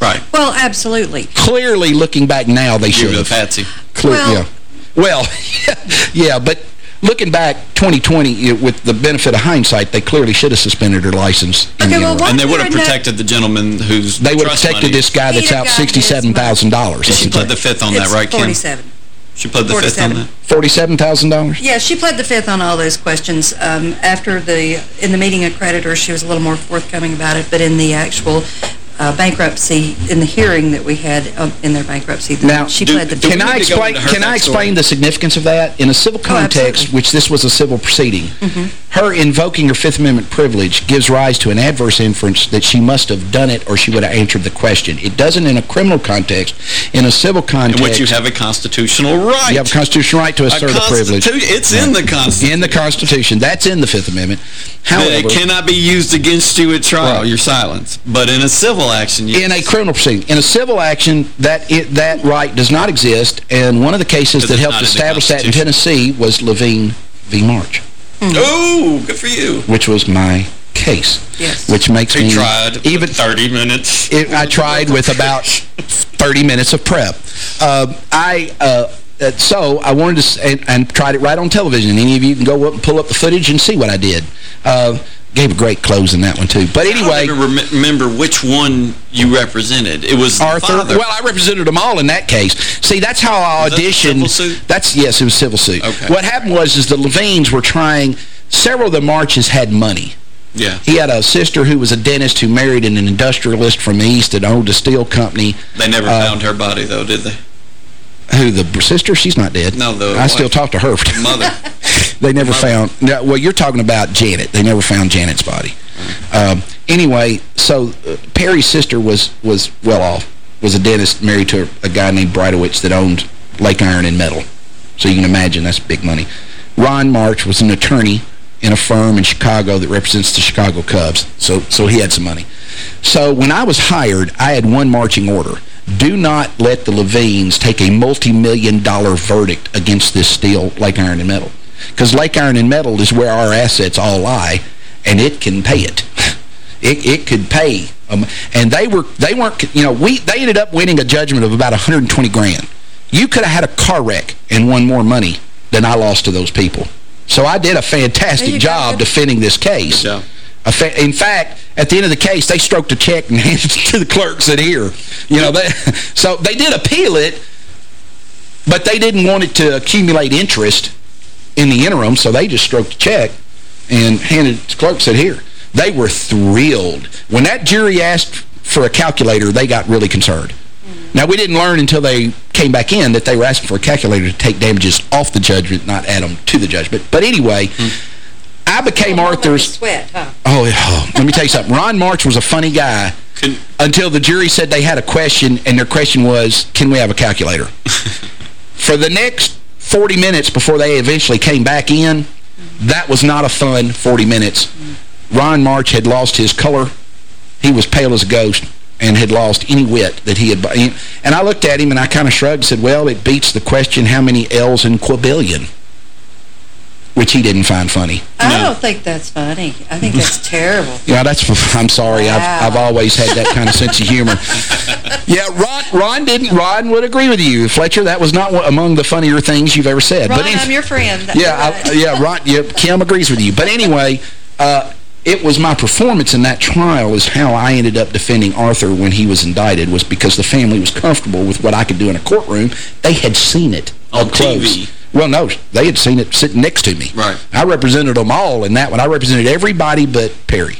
Right. Well, absolutely. Clearly, looking back now, they should Give it a have. patsy. Clear, Well- yeah. Well, yeah, but looking back 2020, with the benefit of hindsight, they clearly should have suspended her license. Okay, the well, interim. why- And they would have protected the gentleman who's They would have protected money. this guy that's out have gotten his $67,000. She That's pled the fifth on that, It's right, Kim? 47. She pled the fifth on that? $47,000? Yeah, she pled the fifth on all those questions. Um, after the, in the meeting of creditors, she was a little more forthcoming about it, but in the actual uh, bankruptcy, in the hearing that we had um, in their bankruptcy, Now, she do- pled the. Can I need to go explain? Can I backstory? explain the significance of that in a civil context, Oh, which this was a civil proceeding? Mm-hmm. Her invoking her Fifth Amendment privilege gives rise to an adverse inference that she must have done it or she would have answered the question. It doesn't in a criminal context. In a civil In context, which you have a constitutional right. you have a constitutional right to assert a, privilege. constitu- It's in the Constitution. In the Constitution. That's in the Fifth Amendment. However, it cannot be used against you at trial, Right. your silence. But in a civil action, yes. in a criminal proceeding. In a civil action, that it, that right does not exist, and one of the cases that helped not in the establish that in Tennessee was Levine v. March, Oh, good for you. which was my case. Yes. Which makes He me... tried even 30 minutes. it, I tried with about 30 minutes of prep. Uh, I... Uh, uh, so I wanted to, and, and tried it right on television. Any of you can go up and pull up the footage and see what I did. Uh, gave a great close in that one, too. But anyway... I don't even rem remember which one you represented. It was Arthur. Father. Well, I represented them all in that case. See, that's how I Was that auditioned. civil suit? That's yes, it was civil suit. Okay. What happened was is the Levines were trying. Several of the marches had money. Yeah. He had a sister who was a dentist who married an industrialist from the east that owned a steel company. They never Uh, found her body, though, did they? Who, the sister? She's not dead. No, the I still talk to her. Mother. they never Mother. found... No, well, you're talking about Janet. They never found Janet's body. Um, anyway, so uh, Perry's sister was, was well off, was a dentist married to a guy named Breitowitz that owned Lake Iron and Metal. So you can imagine that's big money. Ron March was an attorney in a firm in Chicago that represents the Chicago Cubs. So, so he had some money. So when I was hired, I had one marching order. Do not let the Levines take a multi-million dollar verdict against this steel Lake Iron and Metal. Because Lake Iron and Metal is where our assets all lie, and it can pay it. It, it could pay. Um, and they were they weren't you know we they ended up winning a judgment of about 120 grand. You could have had a car wreck and won more money than I lost to those people. So I did a fantastic job defending this case. Good job. A fa- In fact, at the end of the case, they stroked a check and handed it to the clerks at here. You know, they, so they did appeal it, but they didn't want it to accumulate interest in the interim, so they just stroked a check and handed it to clerks at here. They were thrilled. When that jury asked for a calculator, they got really concerned. Mm-hmm. Now, we didn't learn until they came back in that they were asking for a calculator to take damages off the judgment, not add them to the judgment. But anyway, mm-hmm. I became Arthur's... Sweat, huh? Oh, yeah. oh, let me tell you something. Ron March was a funny guy until the jury said they had a question, and their question was, can we have a calculator? For the next 40 minutes before they eventually came back in, that was not a fun 40 minutes. Ron March had lost his color. He was pale as a ghost and had lost any wit that he had... And I looked at him and I kind of shrugged and said, well, it beats the question, how many L's in quabillion? Which he didn't find funny. I don't think that's funny. I think that's terrible. Yeah, that's. I'm sorry. Wow. I've I've always had that kind of sense of humor. Yeah, Ron Ron didn't. Ron would agree with you, Fletcher. That was not among the funnier things you've ever said. Ron, but in- I'm your friend. yeah, I, yeah, Ron. Yeah, Kim agrees with you. But anyway, uh, it was my performance in that trial is how I ended up defending Arthur when he was indicted was because the family was comfortable with what I could do in a courtroom. They had seen it On up close. Well, no, they had seen it sitting next to me. Right. I represented them all in that one. I represented everybody but Perry.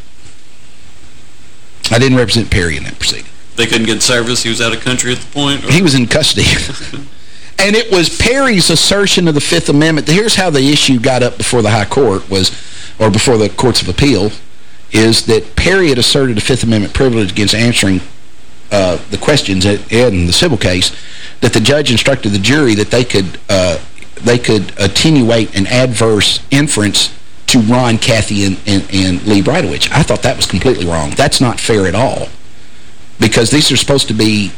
I didn't represent Perry in that proceeding. They couldn't get service. He was out of country at the point. or- He was in custody. and it was Perry's assertion of the Fifth Amendment. Here's how the issue got up before the High Court was, or before the Courts of Appeal, is that Perry had asserted a Fifth Amendment privilege against answering uh, the questions in the civil case, that the judge instructed the jury that they could uh, they could attenuate an adverse inference to Ron, Kathy, and, and, and Lee Breitowich. I thought that was completely wrong. That's not fair at all because these are supposed to be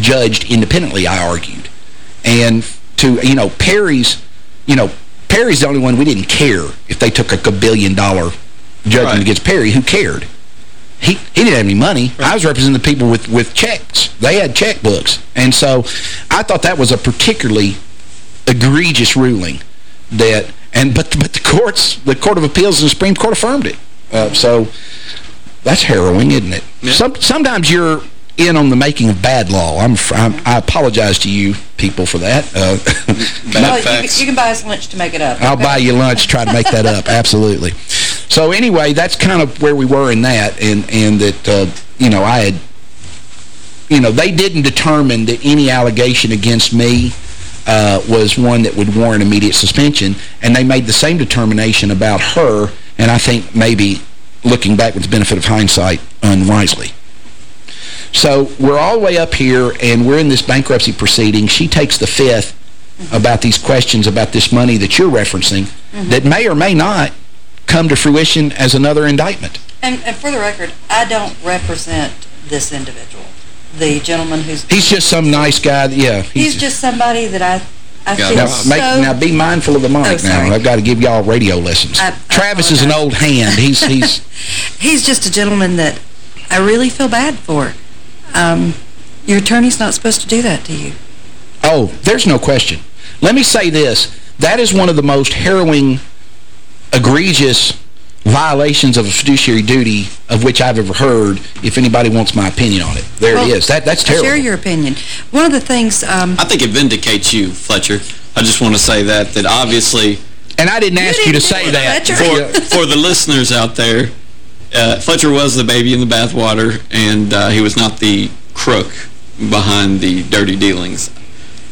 judged independently, I argued. And to, you know, Perry's, you know, Perry's the only one we didn't care if they took a billion dollar judgment Right. against Perry. Who cared? He, he didn't have any money. I was representing the people with, with checks. They had checkbooks. And so I thought that was a particularly egregious ruling that and but but the courts the Court of Appeals and the Supreme Court affirmed it. Uh, so that's harrowing, isn't it? Some, sometimes you're in on the making of bad law. I'm, I'm I apologize to you people for that. Uh, Well, you, can- you can buy us lunch to make it up. I'll okay? buy you lunch, try to make that up, absolutely. So anyway, that's kind of where we were in that, and, and that, uh, you know, I had, you know, they didn't determine that any allegation against me uh, was one that would warrant immediate suspension, and they made the same determination about her, and I think maybe, looking back with the benefit of hindsight, unwisely. So we're all the way up here, and we're in this bankruptcy proceeding. She takes the fifth about these questions about this money that you're referencing that may or may not come to fruition as another indictment. And, and for the record, I don't represent this individual, the gentleman who's... He's just some nice guy. that- Yeah. He's just somebody that I, I feel now, so... make, now be mindful of the mic Oh, now. I've got to give y'all radio lessons. I- I Travis is an old hand. He's he's He's just a gentleman that I really feel bad for. Um, your attorney's not supposed to do that to you. Oh, there's no question. Let me say this. That is one of the most harrowing, egregious violations of a fiduciary duty of which I've ever heard, if anybody wants my opinion on it. There Well, it is. That That's terrible. share your opinion. One of the things... Um, I think it vindicates you, Fletcher. I just want to say that, that obviously... And I didn't ask you to say that. For, for the listeners out there, uh, Fletcher was the baby in the bathwater, and uh, he was not the crook behind the dirty dealings.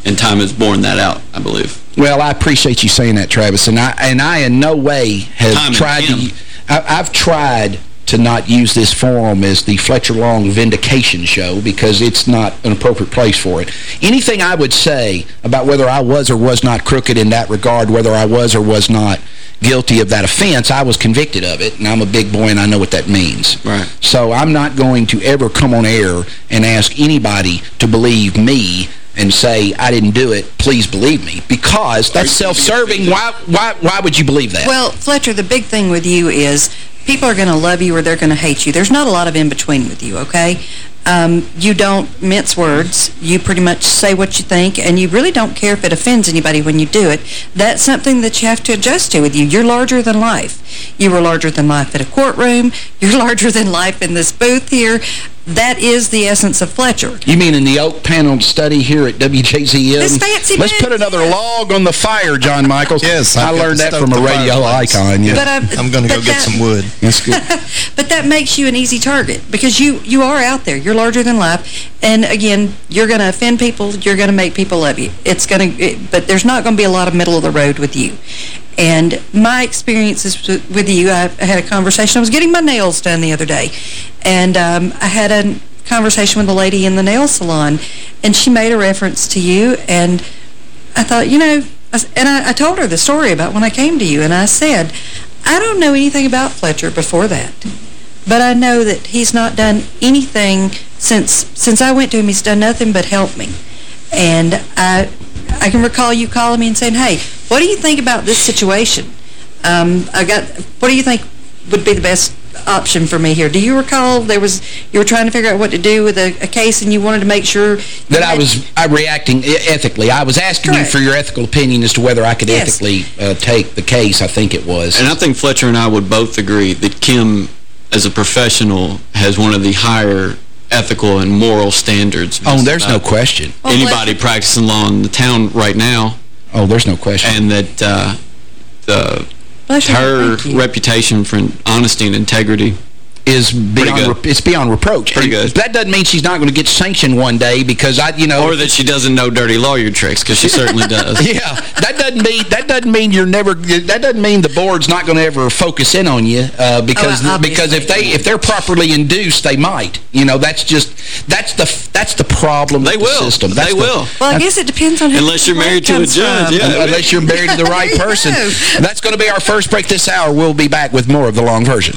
And time has borne that out, I believe. Well, I appreciate you saying that, Travis, and I and I in no way have Time tried to. I, I've tried to not use this forum as the Fletcher Long vindication show because it's not an appropriate place for it. Anything I would say about whether I was or was not crooked in that regard, whether I was or was not guilty of that offense, I was convicted of it, and I'm a big boy and I know what that means. Right. So I'm not going to ever come on air and ask anybody to believe me and say, I didn't do it, please believe me. Because that's self-serving. Why, why, why would you believe that? Well, Fletcher, the big thing with you is people are going to love you or they're going to hate you. There's not a lot of in-between with you, okay? Um, you don't mince words. You pretty much say what you think, and you really don't care if it offends anybody when you do it. That's something that you have to adjust to with you. You're larger than life. You were larger than life at a courtroom. You're larger than life in this booth here. That is the essence of Fletcher. You mean in the oak-paneled study here at WJZM? This fancy Let's put another log on the fire, John Michaels. Yes, I I've learned that from a radio fireplace. icon. Yeah. But I- I'm going to go but get some wood. That's good. but that makes you an easy target because you you are out there. You're larger than life, and again, you're going to offend people. You're going to make people love you. It's going to, but there's not going to be a lot of middle of the road with you. And my experiences with you, I had a conversation. I was getting my nails done the other day, and um, I had a conversation with a lady in the nail salon, and she made a reference to you, and I thought, you know, I and I, I told her the story about when I came to you, and I said, I don't know anything about Fletcher before that, but I know that he's not done anything since since I went to him. He's done nothing but help me, and I I can recall you calling me and saying, Hey, what do you think about this situation? Um, I got. What do you think would be the best option for me here? Do you recall there was you were trying to figure out what to do with a, a case, and you wanted to make sure that I was I reacting ethically. I was asking Correct. you for your ethical opinion as to whether I could Yes. ethically uh, take the case, I think it was. And I think Fletcher and I would both agree that Kim, as a professional, has one of the higher ethical and moral standards. Oh, there's no about question. Anybody practicing law in the town right now. Oh, there's no question. And that uh, the Bless you, her reputation for honesty and integrity is beyond re- it's beyond reproach. Pretty And good. That doesn't mean she's not going to get sanctioned one day because I, you know, Or that she doesn't know dirty lawyer tricks, because she certainly does. yeah, that doesn't mean that doesn't mean you're never. That doesn't mean the board's not going to ever focus in on you uh, because Oh, because if they if they're properly induced, they might. You know, that's just that's the that's the problem. They with will. The system. That's They the- will. Well, I guess it depends on who Unless you're married to a judge, from. yeah. Unless you're married to the right person. That's going to be our first break this hour. We'll be back with more of the long version.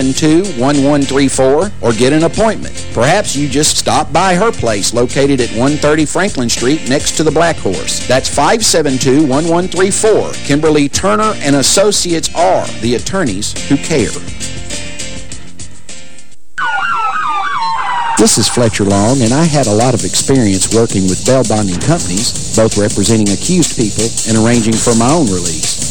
572-1134 or get an appointment. Perhaps you just stop by her place located at 130 Franklin Street next to the Black Horse. That's 572-1134. Kimberly Turner and Associates are the attorneys who care. This is Fletcher Long, and I had a lot of experience working with bail bonding companies, both representing accused people and arranging for my own release.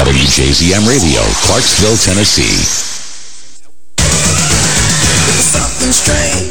WJZM Radio, Clarksville, Tennessee. Something strange.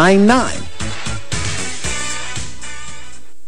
Nine nine.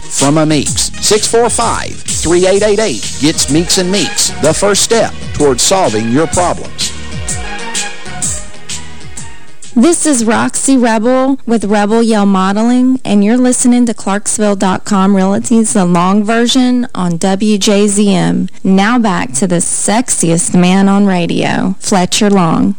from a Meeks. 645-3888 gets Meeks and Meeks, the first step towards solving your problems. This is Roxy Rebel with Rebel Yell Modeling, and you're listening to Clarksville.com Realty's The Long Version on WJZM. Now back to the sexiest man on radio, Fletcher Long.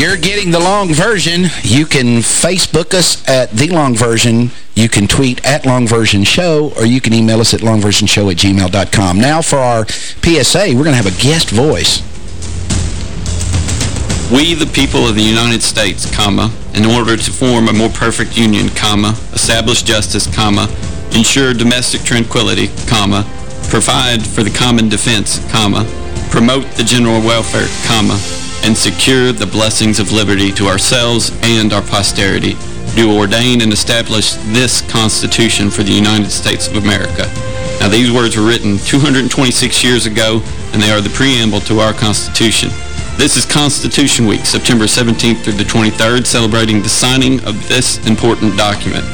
You're getting the long version. You can Facebook us at The Long Version. You can tweet at Long Version Show, or you can email us at longversionshow at gmail.com. Now for our PSA, we're going to have a guest voice. We, the people of the United States, comma, in order to form a more perfect union, comma, establish justice, comma, ensure domestic tranquility, comma, provide for the common defense, comma, promote the general welfare, comma, and secure the blessings of liberty to ourselves and our posterity, do ordain and establish this Constitution for the United States of America. Now, these words were written 226 years ago, and they are the preamble to our Constitution. This is Constitution Week, September 17th through the 23rd, celebrating the signing of this important document.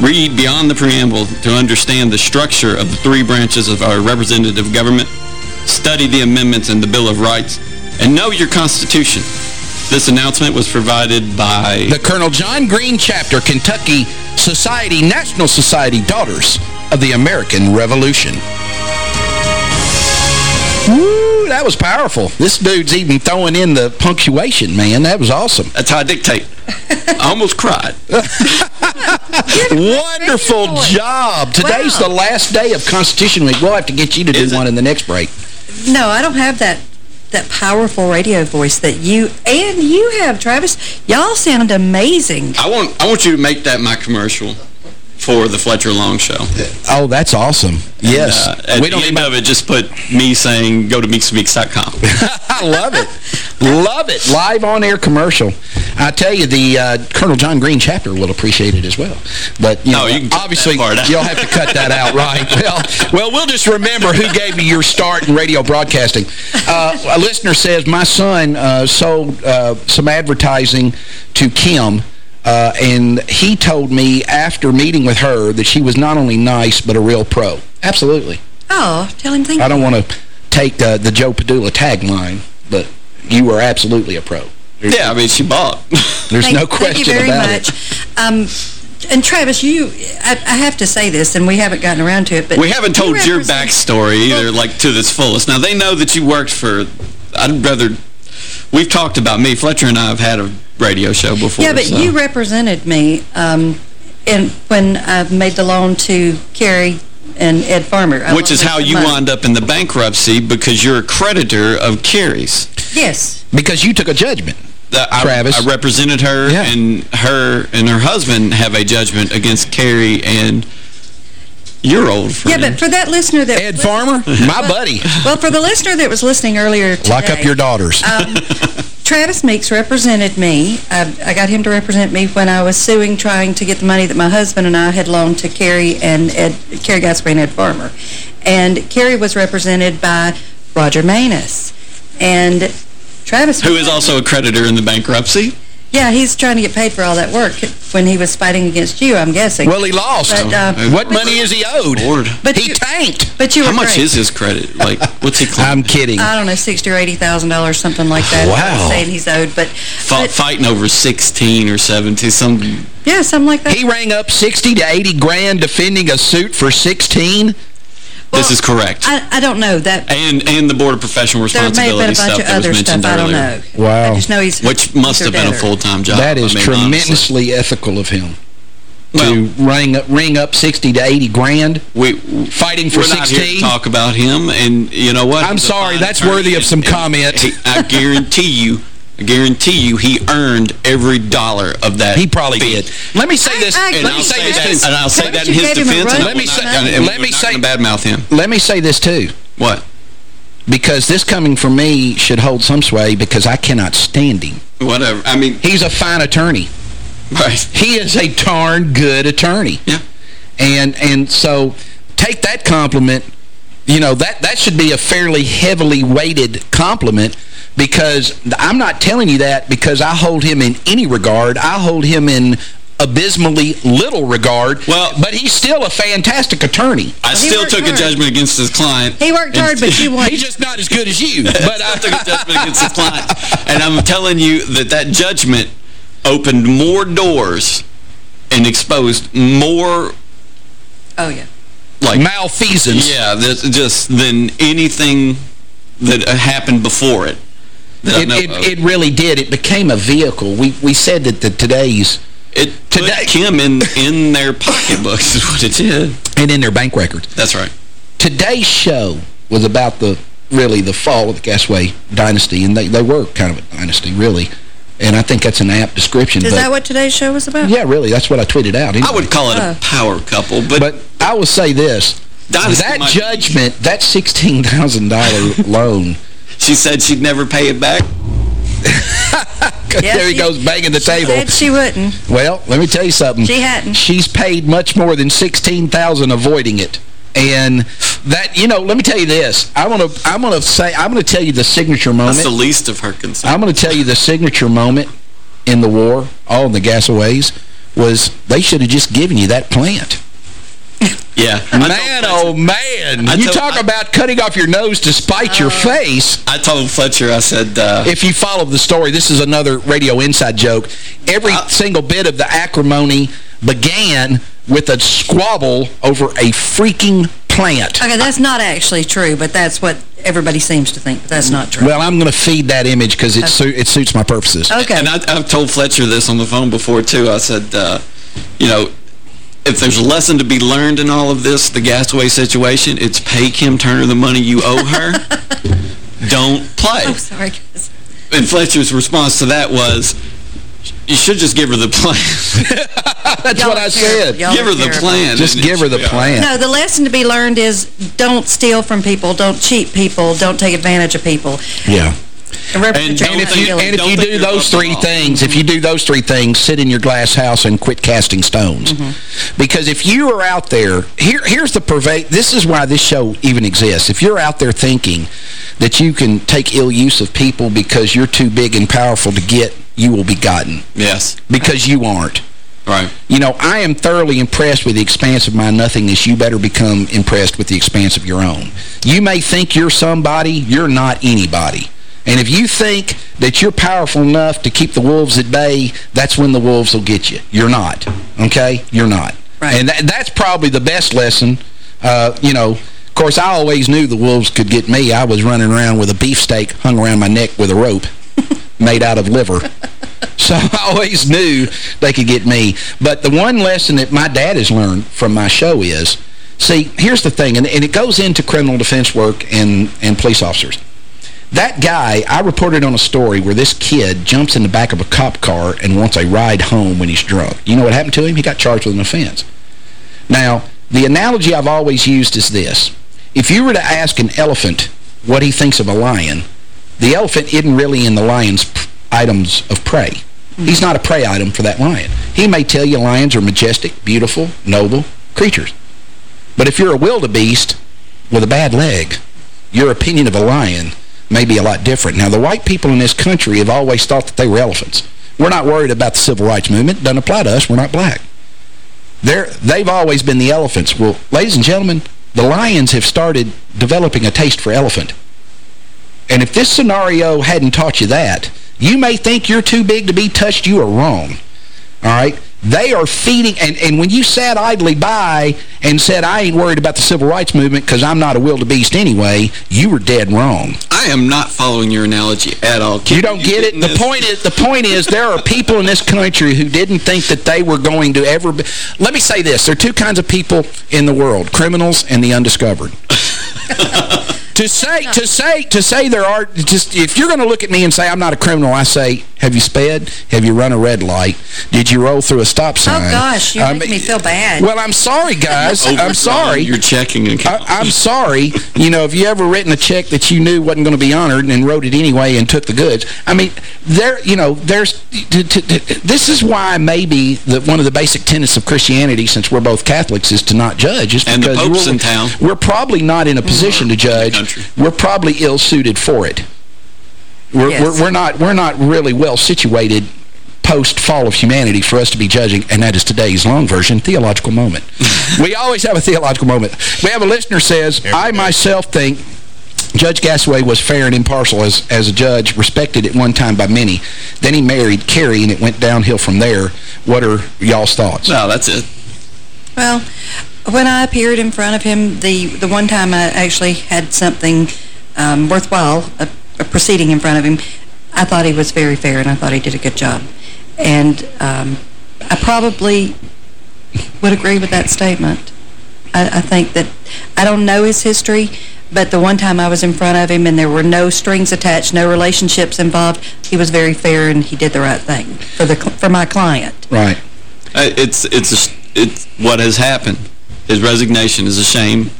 Read beyond the preamble to understand the structure of the three branches of our representative government, study the amendments in the Bill of Rights, and know your Constitution. This announcement was provided by... The Colonel John Green Chapter, Kentucky Society, National Society Daughters of the American Revolution. Woo, that was powerful. This dude's even throwing in the punctuation, man. That was awesome. That's how I dictate. I almost cried. Wonderful job. Today's Wow. the last day of Constitution Week. We'll have to get you to do one in the next break. No, I don't have that that powerful radio voice that you and you have, Travis. Y'all sound amazing. I want I want you to make that my commercial for the Fletcher Long Show. Oh, that's awesome. Yes. Uh, at we the don't end of it, just put me saying, go to meeksmeeks.com. I love it. love it. Live on-air commercial. I tell you, the uh, Colonel John Green chapter will appreciate it as well. But, you No, know, you can obviously, that part out. you'll have to cut that out, right? Well, well, we'll just remember who gave you your start in radio broadcasting. Uh, a listener says, my son uh, sold uh, some advertising to Kim, uh, and he told me after meeting with her that she was not only nice, but a real pro. Absolutely. Oh, tell him thank I you. don't want to take uh, the Joe Padula tagline, but you were absolutely a pro. yeah, I mean, she bought. There's Thank- no question Thank you very about much. it. Um, and Travis, you, I, I have to say this, and we haven't gotten around to it, but we haven't you told your backstory either, like, to this fullest. Now, they know that you worked for, I'd rather, we've talked about me. Fletcher and I have had a radio show before. Yeah, but so. you represented me um, in, when I made the loan to Carrie and Ed Farmer. I Which is how you money. wound up in the bankruptcy because you're a creditor of Carrie's. Yes. Because you took a judgment. That I, Travis. I represented her, and her and her husband have a judgment against Carrie and your old friend. Yeah, but for that listener that... Ed Farmer, my buddy. Well, for the listener that was listening earlier today... Lock up your daughters. Um, Travis Meeks represented me. I, I got him to represent me when I was suing, trying to get the money that my husband and I had loaned to Carrie and Ed, Carrie Gasaway and Ed Farmer. And Carrie was represented by Roger Manus. And Travis... Who is also a creditor in the bankruptcy. Yeah, he's trying to get paid for all that work when he was fighting against you, I'm guessing. Well, he lost. But, uh, what money is he owed? Lord. But he you- tanked. But you were How much great. is his credit? Like, what's he claim? I'm kidding. I don't know, sixty or eighty thousand dollars, something like that. what I'm Wow. saying he's owed, but, Fought, fighting over 16 or 17, some... yeah, something like that. He rang up 60 to 80 grand defending a suit for 16. This is correct. I, I don't know that. and and the Board of Professional There may have been a Responsibility stuff that was mentioned stuff. I don't earlier. know. Wow. I just know he's Which must have their been a full-time job. That is I mean, honestly. tremendously ethical of him. to ring up, ring up 60 to 80 grand we, fighting for We're not here to 16. talk about him, and you know what? I'm sorry, that's worthy of some and comment. he- I guarantee you, I guarantee you, he earned every dollar of that. He probably fee. did. Let me say this. I- And I'll say say this. that, and I'll say that in his gave him a defense. and Let me say- not- and let me say- badmouth him. Let me say this too. What? Because this coming from me should hold some sway because I cannot stand him. Whatever. I mean, He's a fine attorney. right. He is a darn good attorney. Yeah. And and so take that compliment, you know, that, that should be a fairly heavily weighted compliment because I'm not telling you that because I hold him in any regard. I hold him in abysmally little regard. Well- but he's still a fantastic attorney. I still worked took a judgment against his client. He worked hard, but you won. He's just not as good as you. but But I took a judgment against his client. And I'm telling you that that judgment opened more doors and exposed more, Oh, yeah. Like, malfeasance. yeah, that, just than anything that happened before it. It, it, it really did. It became a vehicle. We we said that the today's It Today- Kim in, in their pocketbooks is what it did. and in their bank records. That's right. Today's show was about the really the fall of the Gasaway dynasty, and they, they were kind of a dynasty, really. And I think that's an apt description. Is but that what today's show was about? Yeah, really, that's what I tweeted out. I would call it Oh. a power couple, but, But I will say this. Dynasty that judgment, that $16,000 loan, she said she'd never pay it back. Yeah, there he she- goes banging the She table. said she wouldn't. Well, let me tell you something. She hadn't. She's paid much more than 16,000 avoiding it. And that, you know, let me tell you this. I'm going to I'm gonna say, I'm going to tell you the signature moment. That's the least of her concerns. I'm going to tell you the signature moment in the war, all in the gasaways, was they should have just given you that plant. Yeah. Man, oh man. I you told- talk I- about cutting off your nose to spite your face. I told Fletcher, I said, uh, If you follow the story, this is another radio inside joke. Every Uh, single bit of the acrimony began with a squabble over a freaking plant. Okay, that's not actually true, but that's what everybody seems to think. But that's not true. Well, I'm going to feed that image because it, su it suits my purposes. Okay. and I, I've told Fletcher this on the phone before, too. I said, uh, you know, if there's a lesson to be learned in all of this, the Gasaway situation, it's pay Kim Turner the money you owe her. Don't play. Oh, sorry. guys. And Fletcher's response to that was, you should just give her the plan. That's what I said. Y'all give are her the plan. Just give her the be all right. plan. No, the lesson to be learned is don't steal from people, don't cheat people, don't take advantage of people. Yeah. And, And And if you, and if don't you do those three things, if you do those three things, sit in your glass house and quit casting stones. Mm-hmm. Because if you are out there, here, here's the pervade, this is why this show even exists. If you're out there thinking that you can take ill use of people because you're too big and powerful to get, you will be gotten. Yes. Because you aren't. Right. You know, I am thoroughly impressed with the expanse of my nothingness. You better become impressed with the expanse of your own. You may think you're somebody. You're not anybody. And if you think that you're powerful enough to keep the wolves at bay, that's when the wolves will get you. You're not. Okay? You're not. Right. And that, that's probably the best lesson. Uh, you know, of course, I always knew the wolves could get me. I was running around with a beefsteak hung around my neck with a rope made out of liver. So I always knew they could get me. But the one lesson that my dad has learned from my show is, see, here's the thing, and, and it goes into criminal defense work and, and police officers. That guy, I reported on a story where this kid jumps in the back of a cop car and wants a ride home when he's drunk. You know what happened to him? He got charged with an offense. Now, the analogy I've always used is this. If you were to ask an elephant what he thinks of a lion, the elephant isn't really in the lion's items of prey. Mm-hmm. He's not a prey item for that lion. He may tell you lions are majestic, beautiful, noble creatures. But if you're a wildebeest with a bad leg, your opinion of a lion may be a lot different. Now, the white people in this country have always thought that they were elephants. We're not worried about the civil rights movement. It doesn't apply to us. We're not black. They're, they've always been the elephants. Well, ladies and gentlemen, the lions have started developing a taste for elephant. And if this scenario hadn't taught you that, you may think you're too big to be touched. You are wrong. All right? They are feeding, and, and when you sat idly by and said, I ain't worried about the civil rights movement because I'm not a wildebeest anyway, you were dead wrong. I am not following your analogy at all. You don't get it? The this? point is, the point is there are people in this country who didn't think that they were going to ever be... Let me say this. There are two kinds of people in the world, criminals and the undiscovered. to say to say to say there are just if you're going to look at me and say I'm not a criminal I say have you sped have you run a red light did you roll through a stop sign Oh, gosh, you're Um, making me feel bad. well I'm sorry guys I'm sorry. You're checking account. I, I'm sorry. You know, if you ever written a check that you knew wasn't going to be honored and wrote it anyway and took the goods, I mean, there, you know, there's, t t t this is why maybe that one of the basic tenets of Christianity, since we're both Catholics, is to not judge. Is And the Pope's we're, in town. We're probably not in a position to judge. Country. We're probably ill-suited for it. We're, Yes. we're, we're not we're not really well situated post-fall of humanity for us to be judging, and that is today's long version, theological moment. we always have a theological moment. We have a listener says, I myself think Judge Gasaway was fair and impartial as, as a judge, respected at one time by many. Then he married Carrie, and it went downhill from there. What are y'all's thoughts? No, that's it. Well, when I appeared in front of him, the, the one time I actually had something um, worthwhile, a, a proceeding in front of him, I thought he was very fair and I thought he did a good job. And um, I probably would agree with that statement. I, I think that, I don't know his history, but the one time I was in front of him and there were no strings attached, no relationships involved, he was very fair and he did the right thing for the for my client. Right. Uh, It's it's a, it's what has happened. His resignation is a shame,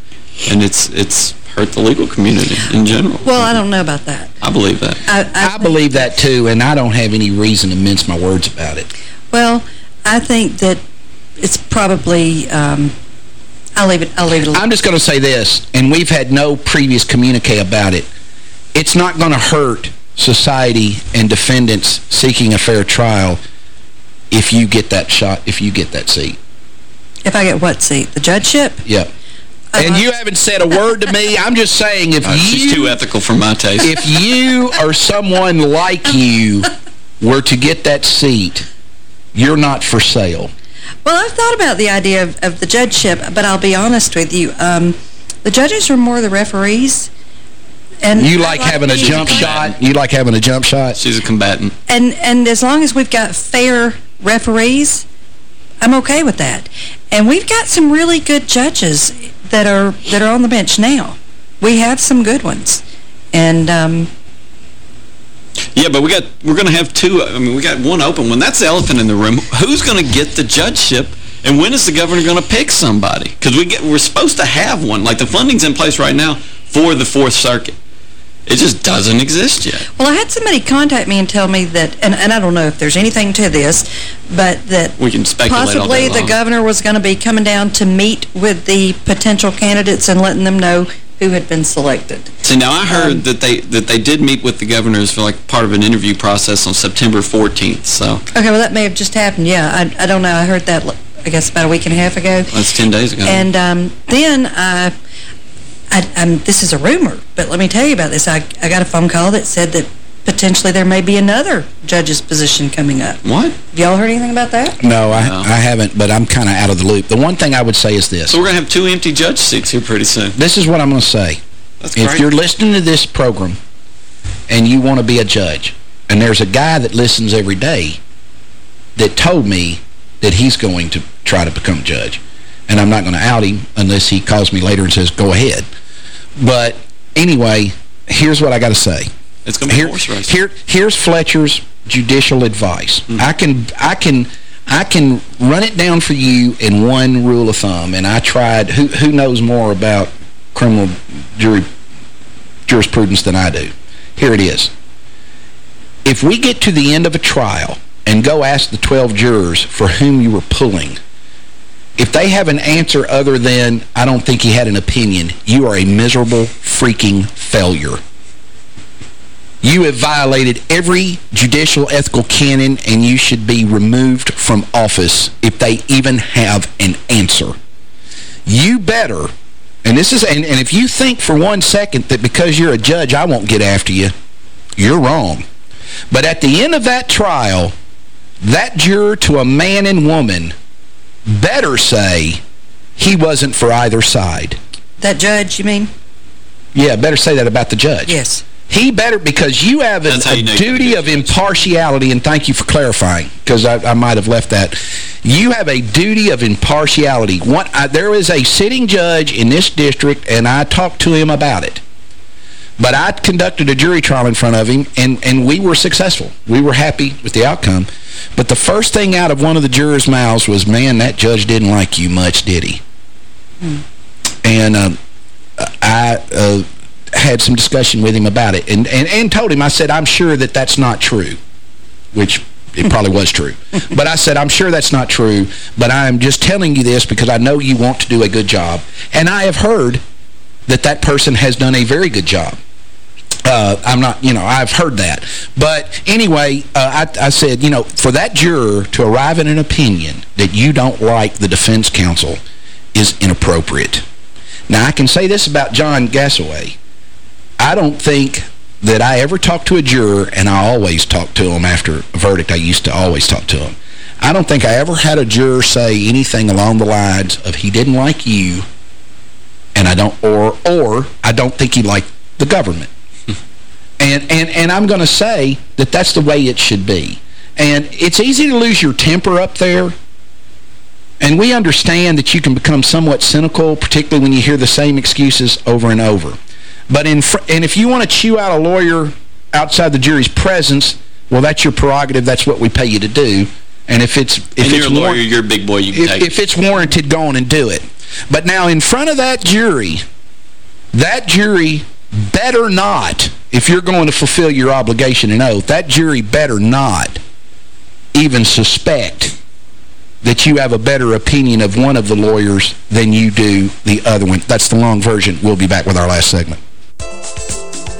and it's it's hurt the legal community in general. Well, I don't know about that. I believe that. I, I believe that, too, and I don't have any reason to mince my words about it. Well, I think that it's probably, um, I'll leave it, I'll leave it alone. I'm just going to say this, and we've had no previous communique about it. It's not going to hurt society and defendants seeking a fair trial if you get that shot, if you get that seat. If I get what seat? The judgeship? Yep. And you haven't said a word to me. I'm just saying if Uh, you... she's too ethical for my taste. If you or someone like you were to get that seat, you're not for sale. Well, I've thought about the idea of, of the judgeship, but I'll be honest with you. Um, the judges are more the referees. And You I like having a jump combatant. shot? You like having a jump shot? She's a combatant. And, and as long as we've got fair referees, I'm okay with that. And we've got some really good judges that are that are on the bench now. We have some good ones. And um, Yeah, but we got we're going to have two. I mean, we got one open one. That's the elephant in the room. Who's going to get the judgeship? And when is the governor going to pick somebody? Because we get we're supposed to have one. Like the funding's in place right now for the Fourth Circuit. It just doesn't exist yet. well, I had somebody contact me and tell me that, and, and I don't know if there's anything to this, but that We can speculate possibly the governor was going to be coming down to meet with the potential candidates and letting them know who had been selected. See, now I heard Um, that they that they did meet with the governors for like part of an interview process on September 14th. So Okay, well, that may have just happened, yeah. I, I don't know. I heard that, I guess, about a week and a half ago. that's 10 days ago. And um, then I, I, um, this is a rumor, but let me tell you about this. I, I got a phone call that said that potentially there may be another judge's position coming up. What? Have y'all heard anything about that? No, I, I haven't, but I'm kind of out of the loop. The one thing I would say is this. so we're going to have two empty judge seats here pretty soon. This is what I'm going to say. That's if great. you're listening to this program and you want to be a judge, and there's a guy that listens every day that told me that he's going to try to become a judge, and I'm not going to out him unless he calls me later and says, go ahead. But anyway, here's what I got to say. It's going to be Here- horse race. Here, here's Fletcher's judicial advice. Hmm. I can, I can, I can run it down for you in one rule of thumb, and I tried. Who, who knows more about criminal jury jurisprudence than I do? Here it is. If we get to the end of a trial and go ask the 12 jurors for whom you were pulling, if they have an answer other than, I don't think he had an opinion, you are a miserable freaking failure. You have violated every judicial ethical canon and you should be removed from office if they even have an answer. You better, and this is, and, and if you think for one second that because you're a judge I won't get after you, you're wrong. But at the end of that trial, that juror to a man and woman better say he wasn't for either side. That judge, you mean? Yeah, better say that about the judge. Yes. He better, because you have an, That's a you know duty of impartiality, and thank you for clarifying, because I, I might have left that. You have a duty of impartiality. What, I, there is a sitting judge in this district, and I talked to him about it. But I conducted a jury trial in front of him, and, and we were successful. We were happy with the outcome. But the first thing out of one of the jurors' mouths was, man, that judge didn't like you much, did he? And um, I uh, had some discussion with him about it and, and, and told him, I said, I'm sure that that's not true, which it probably was true. But I said, I'm sure that's not true, but I'm just telling you this because I know you want to do a good job. And I have heard that that person has done a very good job. Uh, I'm not, you know, I've heard that. But anyway, uh, I, I said, you know, for that juror to arrive at an opinion that you don't like the defense counsel is inappropriate. Now, I can say this about John Gasaway. I don't think that I ever talked to a juror, and I always talk to him after a verdict. I used to always talk to him. I don't think I ever had a juror say anything along the lines of he didn't like you, and I don't, or, or I don't think he liked the government. And, and, and I'm going to say that that's the way it should be. And it's easy to lose your temper up there. And we understand that you can become somewhat cynical, particularly when you hear the same excuses over and over. But in and if you want to chew out a lawyer outside the jury's presence, well, that's your prerogative. That's what we pay you to do. And if it's if and it's you're a lawyer, you're a big boy, you if, if it's warranted, go on and do it. But now in front of that jury, that jury better not, if you're going to fulfill your obligation and oath, that jury better not even suspect that you have a better opinion of one of the lawyers than you do the other one. That's the long version. We'll be back with our last segment.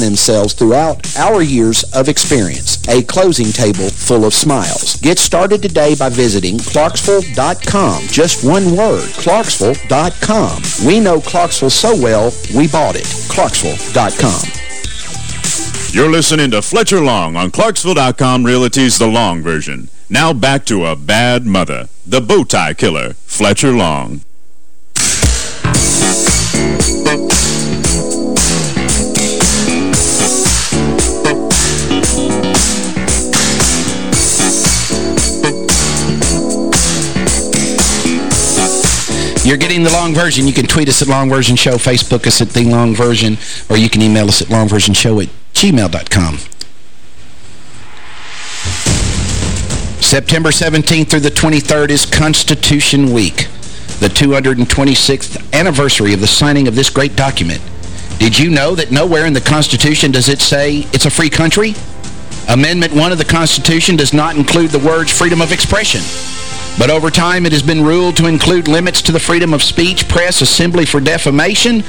themselves throughout our years of experience. A closing table full of smiles. Get started today by visiting Clarksville.com. Just one word, Clarksville.com. We know Clarksville so well, we bought it. Clarksville.com. You're listening to Fletcher Long on Clarksville.com Realty's The Long Version. Now back to a bad mother, the bow tie killer, Fletcher Long. You're getting the long version. You can tweet us at Long Version Show, Facebook us at The Long Version, or you can email us at longversionshow at gmail.com. September 17th through the 23rd is Constitution Week, the 226th anniversary of the signing of this great document. Did you know that nowhere in the Constitution does it say it's a free country? Amendment 1 of the Constitution does not include the words freedom of expression. But over time, it has been ruled to include limits to the freedom of speech, press, assembly for defamation,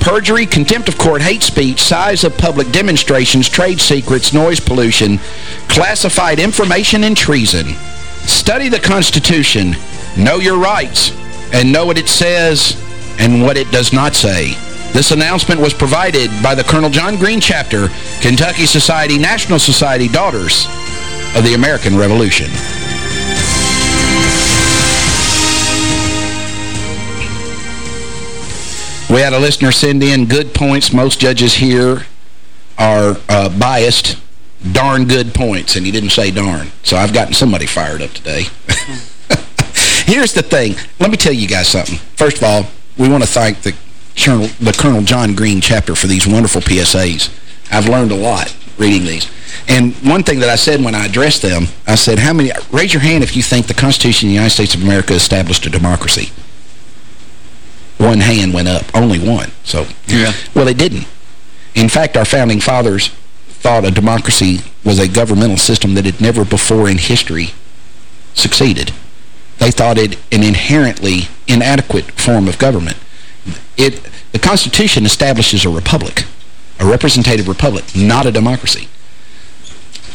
perjury, contempt of court, hate speech, size of public demonstrations, trade secrets, noise pollution, classified information, and treason. Study the Constitution, know your rights, and know what it says and what it does not say. This announcement was provided by the Colonel John Green Chapter, Kentucky Society, National Society, Daughters of the American Revolution. We had a listener send in good points. Most judges here are uh, biased. Darn good points, and he didn't say darn. So I've gotten somebody fired up today. Here's the thing. Let me tell you guys something. First of all, we want to thank the Colonel, the Colonel John Green chapter for these wonderful PSAs. I've learned a lot reading these. And one thing that I said when I addressed them, I said, "How many? raise your hand if you think the Constitution of the United States of America established a democracy. One hand went up, only one. So, yeah. Well, it didn't. In fact, our founding fathers thought a democracy was a governmental system that had never before in history succeeded. They thought it an inherently inadequate form of government. It, the Constitution establishes a republic, a representative republic, not a democracy.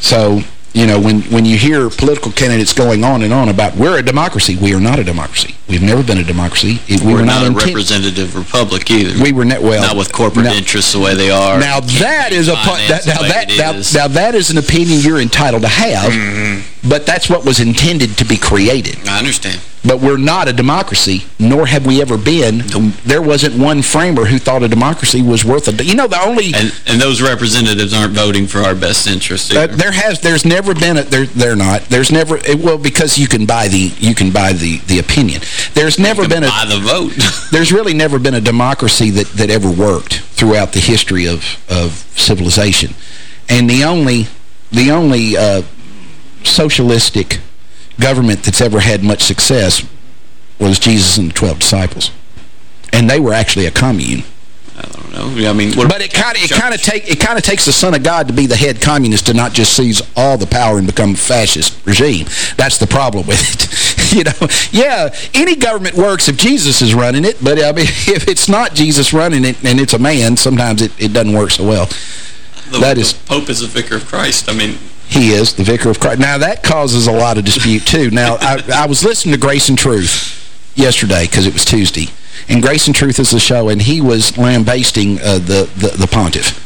So, you know, when, when you hear political candidates going on and on about we're a democracy, we are not a democracy. We've never been a democracy. It, we We're were not, a representative republic either. We were net well. Not with corporate now- interests the way they are. Now that is a that, now that now, now that is an opinion you're entitled to have, Mm-hmm. but that's what was intended to be created. I understand. But we're not a democracy, nor have we ever been. There wasn't one framer who thought a democracy was worth a... You know, the only... And, and those representatives aren't voting for our best interest uh, there has there's never been a they're they're not. There's never it, well because you can buy the you can buy the the opinion. There's never been a buy the vote. there's really never been a democracy that that ever worked throughout the history of of civilization. And the only the only uh, socialistic government that's ever had much success was Jesus and the 12 disciples. And they were actually a commune. I don't know. I mean, but it kind of it kind of take it kind of takes the son of God to be the head communist to not just seize all the power and become a fascist regime. That's the problem with it. you know, yeah, any government works if Jesus is running it, but I mean, if it's not Jesus running it and it's a man, sometimes it, it doesn't work so well. The, that the is Pope is a vicar of Christ. I mean, he is the vicar of Christ. Now, that causes a lot of dispute, too. Now, I, I was listening to Grace and Truth yesterday because it was Tuesday. And Grace and Truth is the show, and he was lambasting uh, the, the, the pontiff.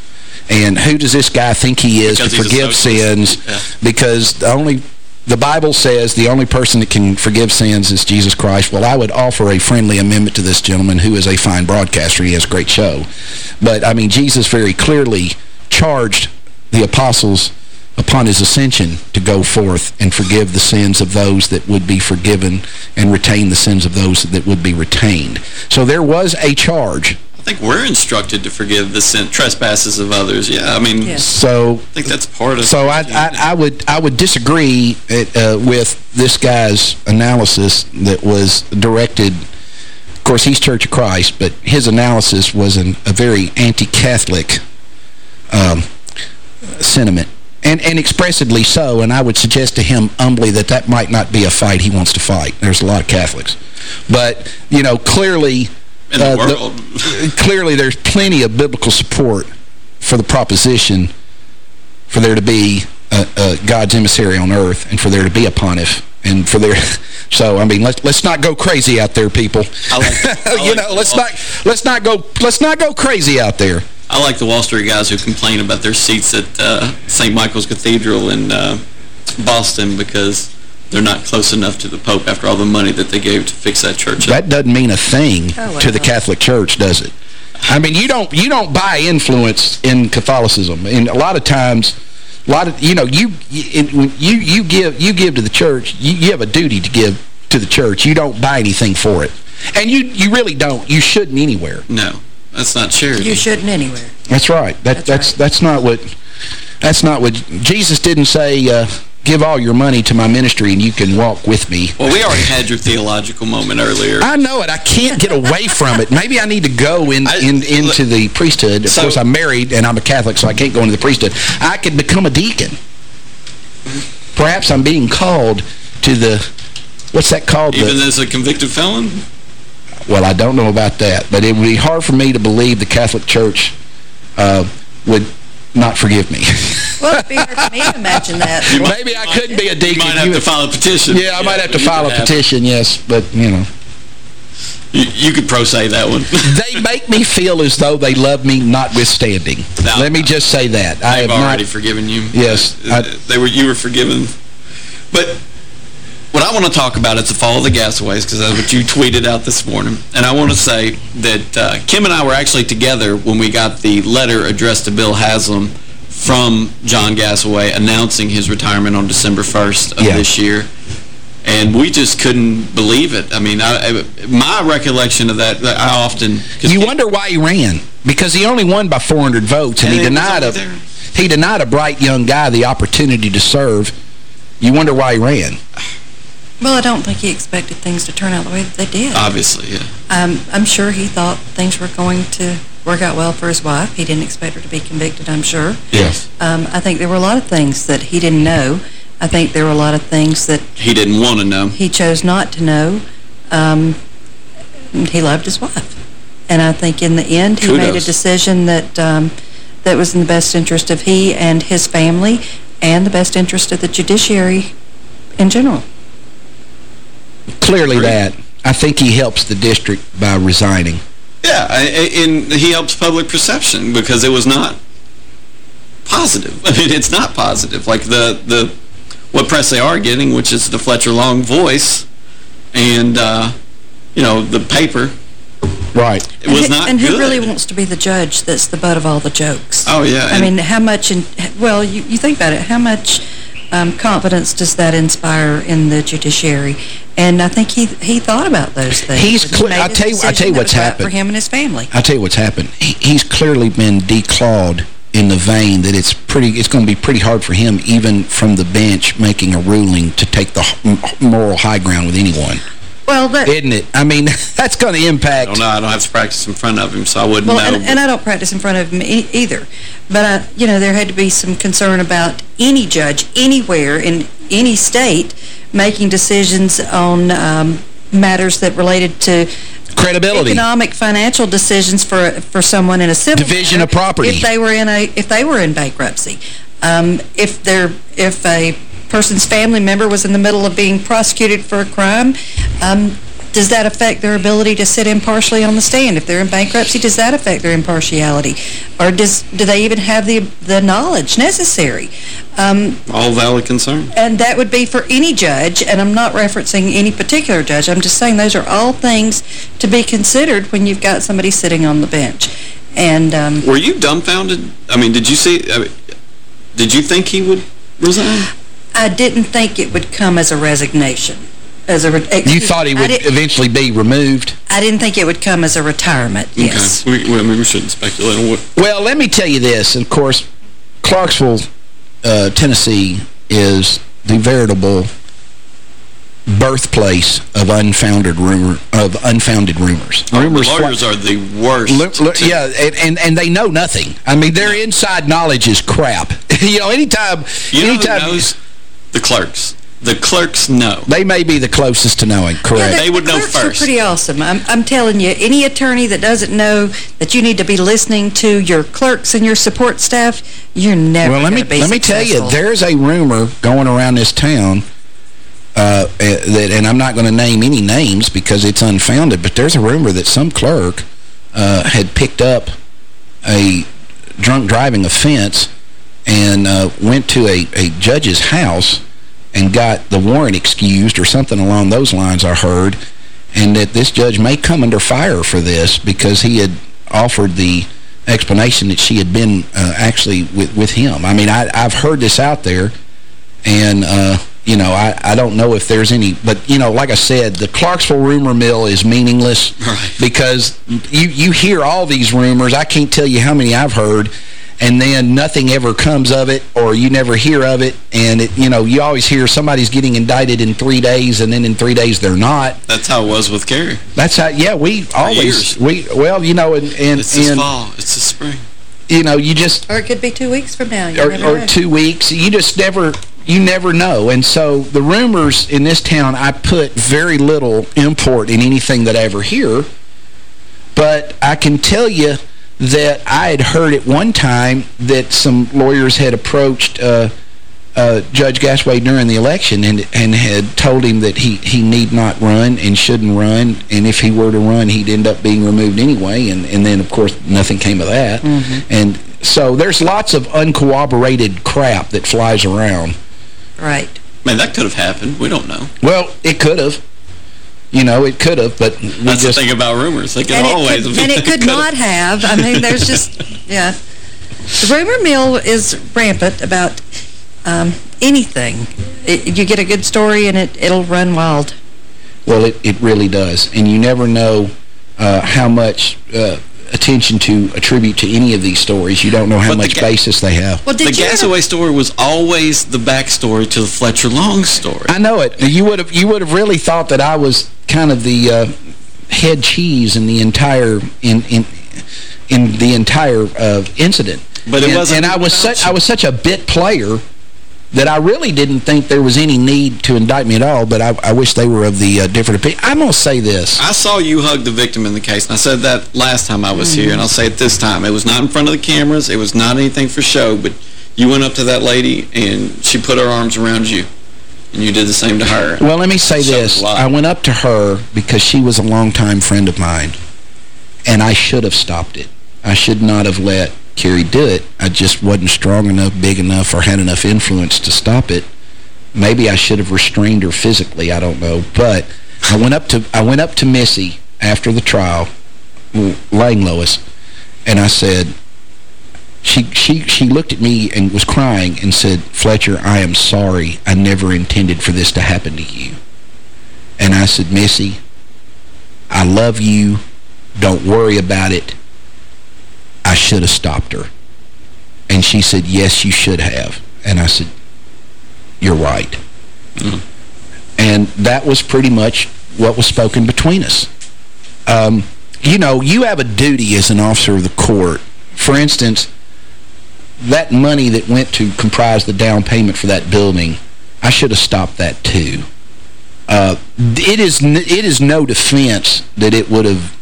And who does this guy think he is Because to forgive sins? Yeah. Because the only... The Bible says the only person that can forgive sins is Jesus Christ. Well, I would offer a friendly amendment to this gentleman who is a fine broadcaster. He has a great show. But, I mean, Jesus very clearly charged the apostles upon his ascension to go forth and forgive the sins of those that would be forgiven and retain the sins of those that would be retained. So there was a charge. I think we're instructed to forgive the sin, trespasses of others. Yeah, I mean, So I think that's part of so I, I, I would I would disagree uh, with this guy's analysis that was directed. Of course, he's Church of Christ, but his analysis was an, a very anti-Catholic um, sentiment. And, and expressively so, and I would suggest to him humbly that that might not be a fight he wants to fight. There's a lot of Catholics. But, you know, clearly... The uh, world. clearly there's plenty of biblical support for the proposition for there to be a, uh, God's emissary on earth and for there to be a pontiff and for there so I mean let's let's not go crazy out there people like, you like know let's not let's not go let's not go crazy out there I like the Wall Street guys who complain about their seats at uh, St. Michael's Cathedral in uh, Boston because they're not close enough to the Pope after all the money that they gave to fix that church. that doesn't mean a thing Oh, to the. Catholic Church does it I mean you don't you don't buy influence in Catholicism and a lot of times a lot of you know you you you you give you give to the church you, you have a duty to give to the church you don't buy anything for it and you you really don't you shouldn't anywhere No, that's not charity. You shouldn't anywhere. that's right that that's that's, not what that's not what Jesus didn't say uh, give all your money to my ministry and you can walk with me Well, we already had your theological moment earlier. I know it. I can't get away from it. Maybe I need to go in, in into the priesthood. Of So- course, I'm married and I'm a Catholic, so I can't go into the priesthood. I could become a deacon. Perhaps I'm being called to the, what's that called? Even The, as a convicted felon? Well, I don't know about that, but it would be hard for me to believe the Catholic Church uh, would not forgive me. Well, it'd be hard for me to imagine that. Maybe I couldn't be a deacon. You might have You to would- file a petition. Yeah, I might have to file a have- petition, yes, but, you know. You, you could pro say that one. they make me feel as though they love me notwithstanding. No. Let me just say that. I They've have already not, forgiven you. Yes, Uh, I- they were. You were forgiven. But what I want to talk about is the fall of the Gasaways, because that's what you tweeted out this morning. And I want to say that uh, Kim and I were actually together when we got the letter addressed to Bill Haslam from John Gasaway announcing his retirement on December 1st of Yeah. this year. And we just couldn't believe it. I mean, I, I, my recollection of that, I often... You wonder why he ran. Because he only won by 400 votes, and, And he denied a there. he denied a bright young guy the opportunity to serve. You wonder why he ran. Well, I don't think he expected things to turn out the way that they did. Obviously, yeah. Um, I'm sure he thought things were going to work out well for his wife. He didn't expect her to be convicted, I'm sure. Yes. Um, I think there were a lot of things that he didn't know. I think there were a lot of things that He didn't want to know. he chose not to know. Um, he loved his wife. And I think in the end he made a decision that um, that was in the best interest of he and his family and the best interest of the judiciary in general. Clearly that. I think he helps the district by resigning. Yeah, I- I- and he helps public perception because it was not positive. I mean, it's not positive. Like the, the what press they are getting, which is the Fletcher Long voice, and, uh, you know, the paper Right. it was and, not and good. who really wants to be the judge that's the butt of all the jokes? Oh, yeah, I mean, how much, in, well, you, you think about it, how much um, confidence does that inspire in the judiciary? And I think he he thought about those things. He's clear- I'll tell you- I'll tell you what's was right happened. for him and his family. I'll tell you what's happened. He, he's clearly been declawed in the vein that it's pretty. It's going to be pretty hard for him, even from the bench, making a ruling to take the moral high ground with anyone. Well, that, Isn't it? I mean, that's going to impact. I don't know. I don't have to practice in front of him, so I wouldn't Well, know. and, and I don't practice in front of him e either. But, I, you know, there had to be some concern about any judge anywhere in any state making decisions on um, matters that related to credibility, economic, financial decisions for for someone in a civil Division matter of property. If they were in a if they were in bankruptcy, um, if they're if a person's family member was in the middle of being prosecuted for a crime. Um, does that affect their ability to sit impartially on the stand? If they're in bankruptcy, does that affect their impartiality? Or does do they even have the the knowledge necessary? Um, All valid concerns. and that would be for any judge, and I'm not referencing any particular judge. I'm just saying those are all things to be considered when you've got somebody sitting on the bench. And um, Were you dumbfounded? I mean, did you see... I mean, did you think he would resign? I didn't think it would come as a resignation. As a You thought he would eventually be removed? I didn't think it would come as a retirement, yes. Okay. We, we, I mean, we shouldn't speculate on what... Well, let me tell you this. Of course, Clarksville, uh, Tennessee is the veritable birthplace of unfounded rumor of unfounded rumors. Oh, rumors lawyers are the worst. Lu- lu- yeah, and, and and they know nothing. I mean, their inside knowledge is crap. you know, anytime You know anytime who knows? The clerks. The clerks know. they may be the closest to knowing, correct? They would know Clerks are first. pretty awesome. I'm, I'm telling you, any attorney that doesn't know that you need to be listening to your clerks and your support staff, you're never well, let me gonna be let me tell you, there's a rumor going around this town uh, eh, that, and I'm not going to name any names because it's unfounded, but there's a rumor that some clerk uh, had picked up a drunk driving offense and uh, went to a, a judge's house and got the warrant excused or something along those lines, I heard, and that this judge may come under fire for this because he had offered the explanation that she had been uh, actually with, with him. I mean, I, I've heard this out there, and, uh, you know, I, I don't know if there's any, but, you know, like I said, the Clarksville rumor mill is meaningless because you, you hear all these rumors. I can't tell you how many I've heard, and then nothing ever comes of it or you never hear of it, and, it, you know, you always hear somebody's getting indicted in three days, and then in three days they're not. That's how it was with Gary. That's how, yeah, we always, years. we well, you know, and, and, It's this and fall. It's this spring. you know, you just, Or it could be two weeks from now. You or, or two weeks. You just never, you never know. And so the rumors in this town, I put very little import in anything that I ever hear. But I can tell you that I had heard at one time that some lawyers had approached uh, uh, Judge Gasaway during the election and and had told him that he, he need not run and shouldn't run, and if he were to run, he'd end up being removed anyway, and, and then, of course, nothing came of that. And so there's lots of uncorroborated crap that flies around. Right. Man, that could have happened. We don't know. Well, it could have. You know, it could have, but we That's just... the thing about rumors. They can always... It could, and it could not have. I mean, there's just, yeah. The rumor mill is rampant about um, anything. It, you get a good story and it, it'll run wild. Well, it, it really does. And you never know uh, how much uh, attention to attribute to any of these stories. You don't know how But much ga- basis they have. Well, the did you ever- Gasaway story was always the backstory to the Fletcher Long story. I know it. You would have you would have really thought that I was kind of the uh, head cheese in the entire in in in the entire uh, incident. But it and, wasn't And I was such I was such a bit player that I really didn't think there was any need to indict me at all. But I, I wish they were of the uh, different opinion. I'm gonna say this. I saw you hug the victim in the case, and I said that last time I was here, and I'll say it this time. It was not in front of the cameras. It was not anything for show, but you went up to that lady, and she put her arms around you, and you did the same to her. Well, let me say Showed this. I went up to her because she was a longtime friend of mine, and I should have stopped it. I should not have let Carrie do it. I just wasn't strong enough, big enough, or had enough influence to stop it. Maybe I should have restrained her physically, I don't know. But I went up to I went up to Missy after the trial, Lang Lois, and I said, she, she, she looked at me and was crying and said, Fletcher, I am sorry. I never intended for this to happen to you. And I said, Missy, I love you. Don't worry about it. I should have stopped her. And she said, yes, you should have. And I said, you're right. Mm. And that was pretty much what was spoken between us. Um, you know, you have a duty as an officer of the court. For instance, that money that went to comprise the down payment for that building, I should have stopped that too. Uh, it is it is no defense that it would have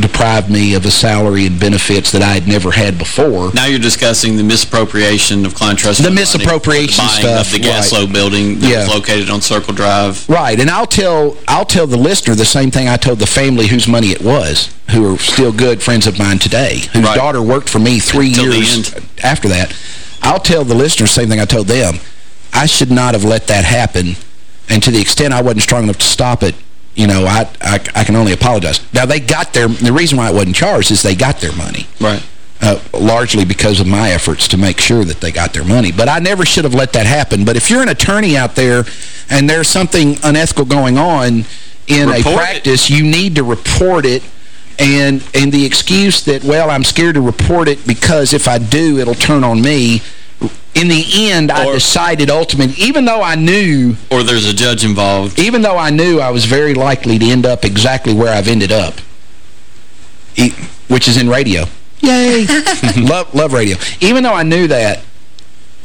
deprived me of a salary and benefits that I had never had before. Now you're discussing the misappropriation of client trust The misappropriation money, the stuff. of the Gaslow right. building that yeah. was located on Circle Drive. Right, and I'll tell I'll tell the listener the same thing I told the family whose money it was, who are still good friends of mine today, whose right. daughter worked for me three Until years after that. I'll tell the listener the same thing I told them. I should not have let that happen, and to the extent I wasn't strong enough to stop it, you know, I, I, I can only apologize. Now, they got their, the reason why it wasn't charged is they got their money. Right. Uh, largely because of my efforts to make sure that they got their money. But I never should have let that happen. But if you're an attorney out there and there's something unethical going on in report a practice, it. you need to report it. And, and the excuse that, well, I'm scared to report it because if I do, it'll turn on me in the end, or, I decided ultimately, even though I knew... Or there's a judge involved. Even though I knew I was very likely to end up exactly where I've ended up, which is in radio. Yay! love, love radio. Even though I knew that,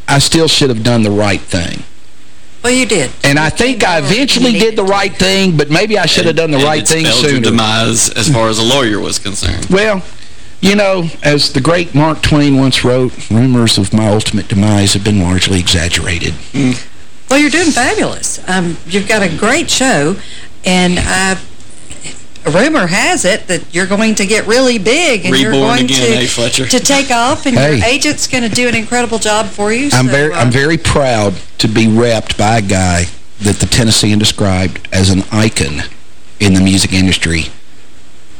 I still should have done the right thing. Well, you did. And I think I eventually did the right thing, but maybe I should have done the and right thing sooner. your demise as far as a lawyer was concerned. Well, you know, as the great Mark Twain once wrote, rumors of my ultimate demise have been largely exaggerated. Mm. Well, you're doing fabulous. Um, you've got a great show, and uh, rumor has it that you're going to get really big and Reborn you're going again, to, hey, to take off, and hey. your agent's going to do an incredible job for you. I'm so, very uh, I'm very proud to be repped by a guy that the Tennessean described as an icon in the music industry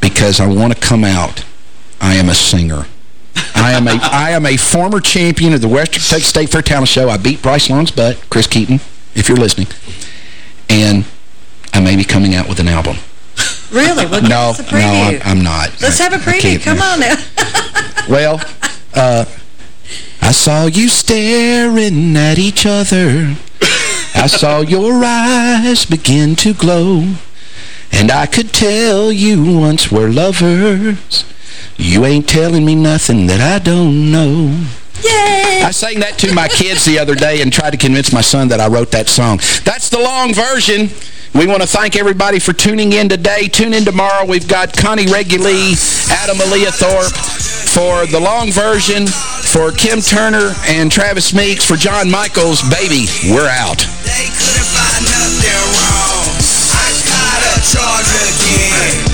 because I want to come out I am a singer. I am a I am a former champion of the Western Texas State Fair Talent Show. I beat Bryce Long's butt, Chris Keaton, if you're listening. And I may be coming out with an album. Really? Well, no, no, I'm, I'm, not. Let's I, have a preview. Come on now. well, uh, I saw you staring at each other. I saw your eyes begin to glow. And I could tell you once were lovers. You ain't telling me nothing that I don't know. Yay! I sang that to my kids the other day and tried to convince my son that I wrote that song. That's the long version. We want to thank everybody for tuning in today. Tune in tomorrow. We've got Connie Reguli, Adam Aaliyah Thorpe for the long version, for Kim Turner and Travis Meeks, for John Michaels. Baby, we're out. They couldn't find nothing wrong. I got a charge again.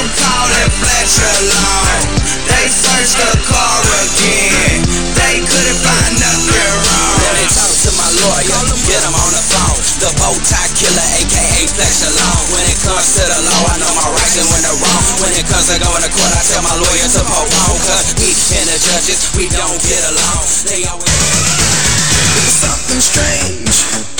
I'm calling Fletcher Long. They searched the car again. They couldn't find nothing wrong. Then they talk to my lawyer, get him on the phone. The bow tie killer, aka Fletcher Long. When it comes to the law, I know my rights and when they're wrong. When it comes to going to court, I tell my lawyer to postpone. Cause we and the judges, we don't get along. They always... Something strange in the neighborhood.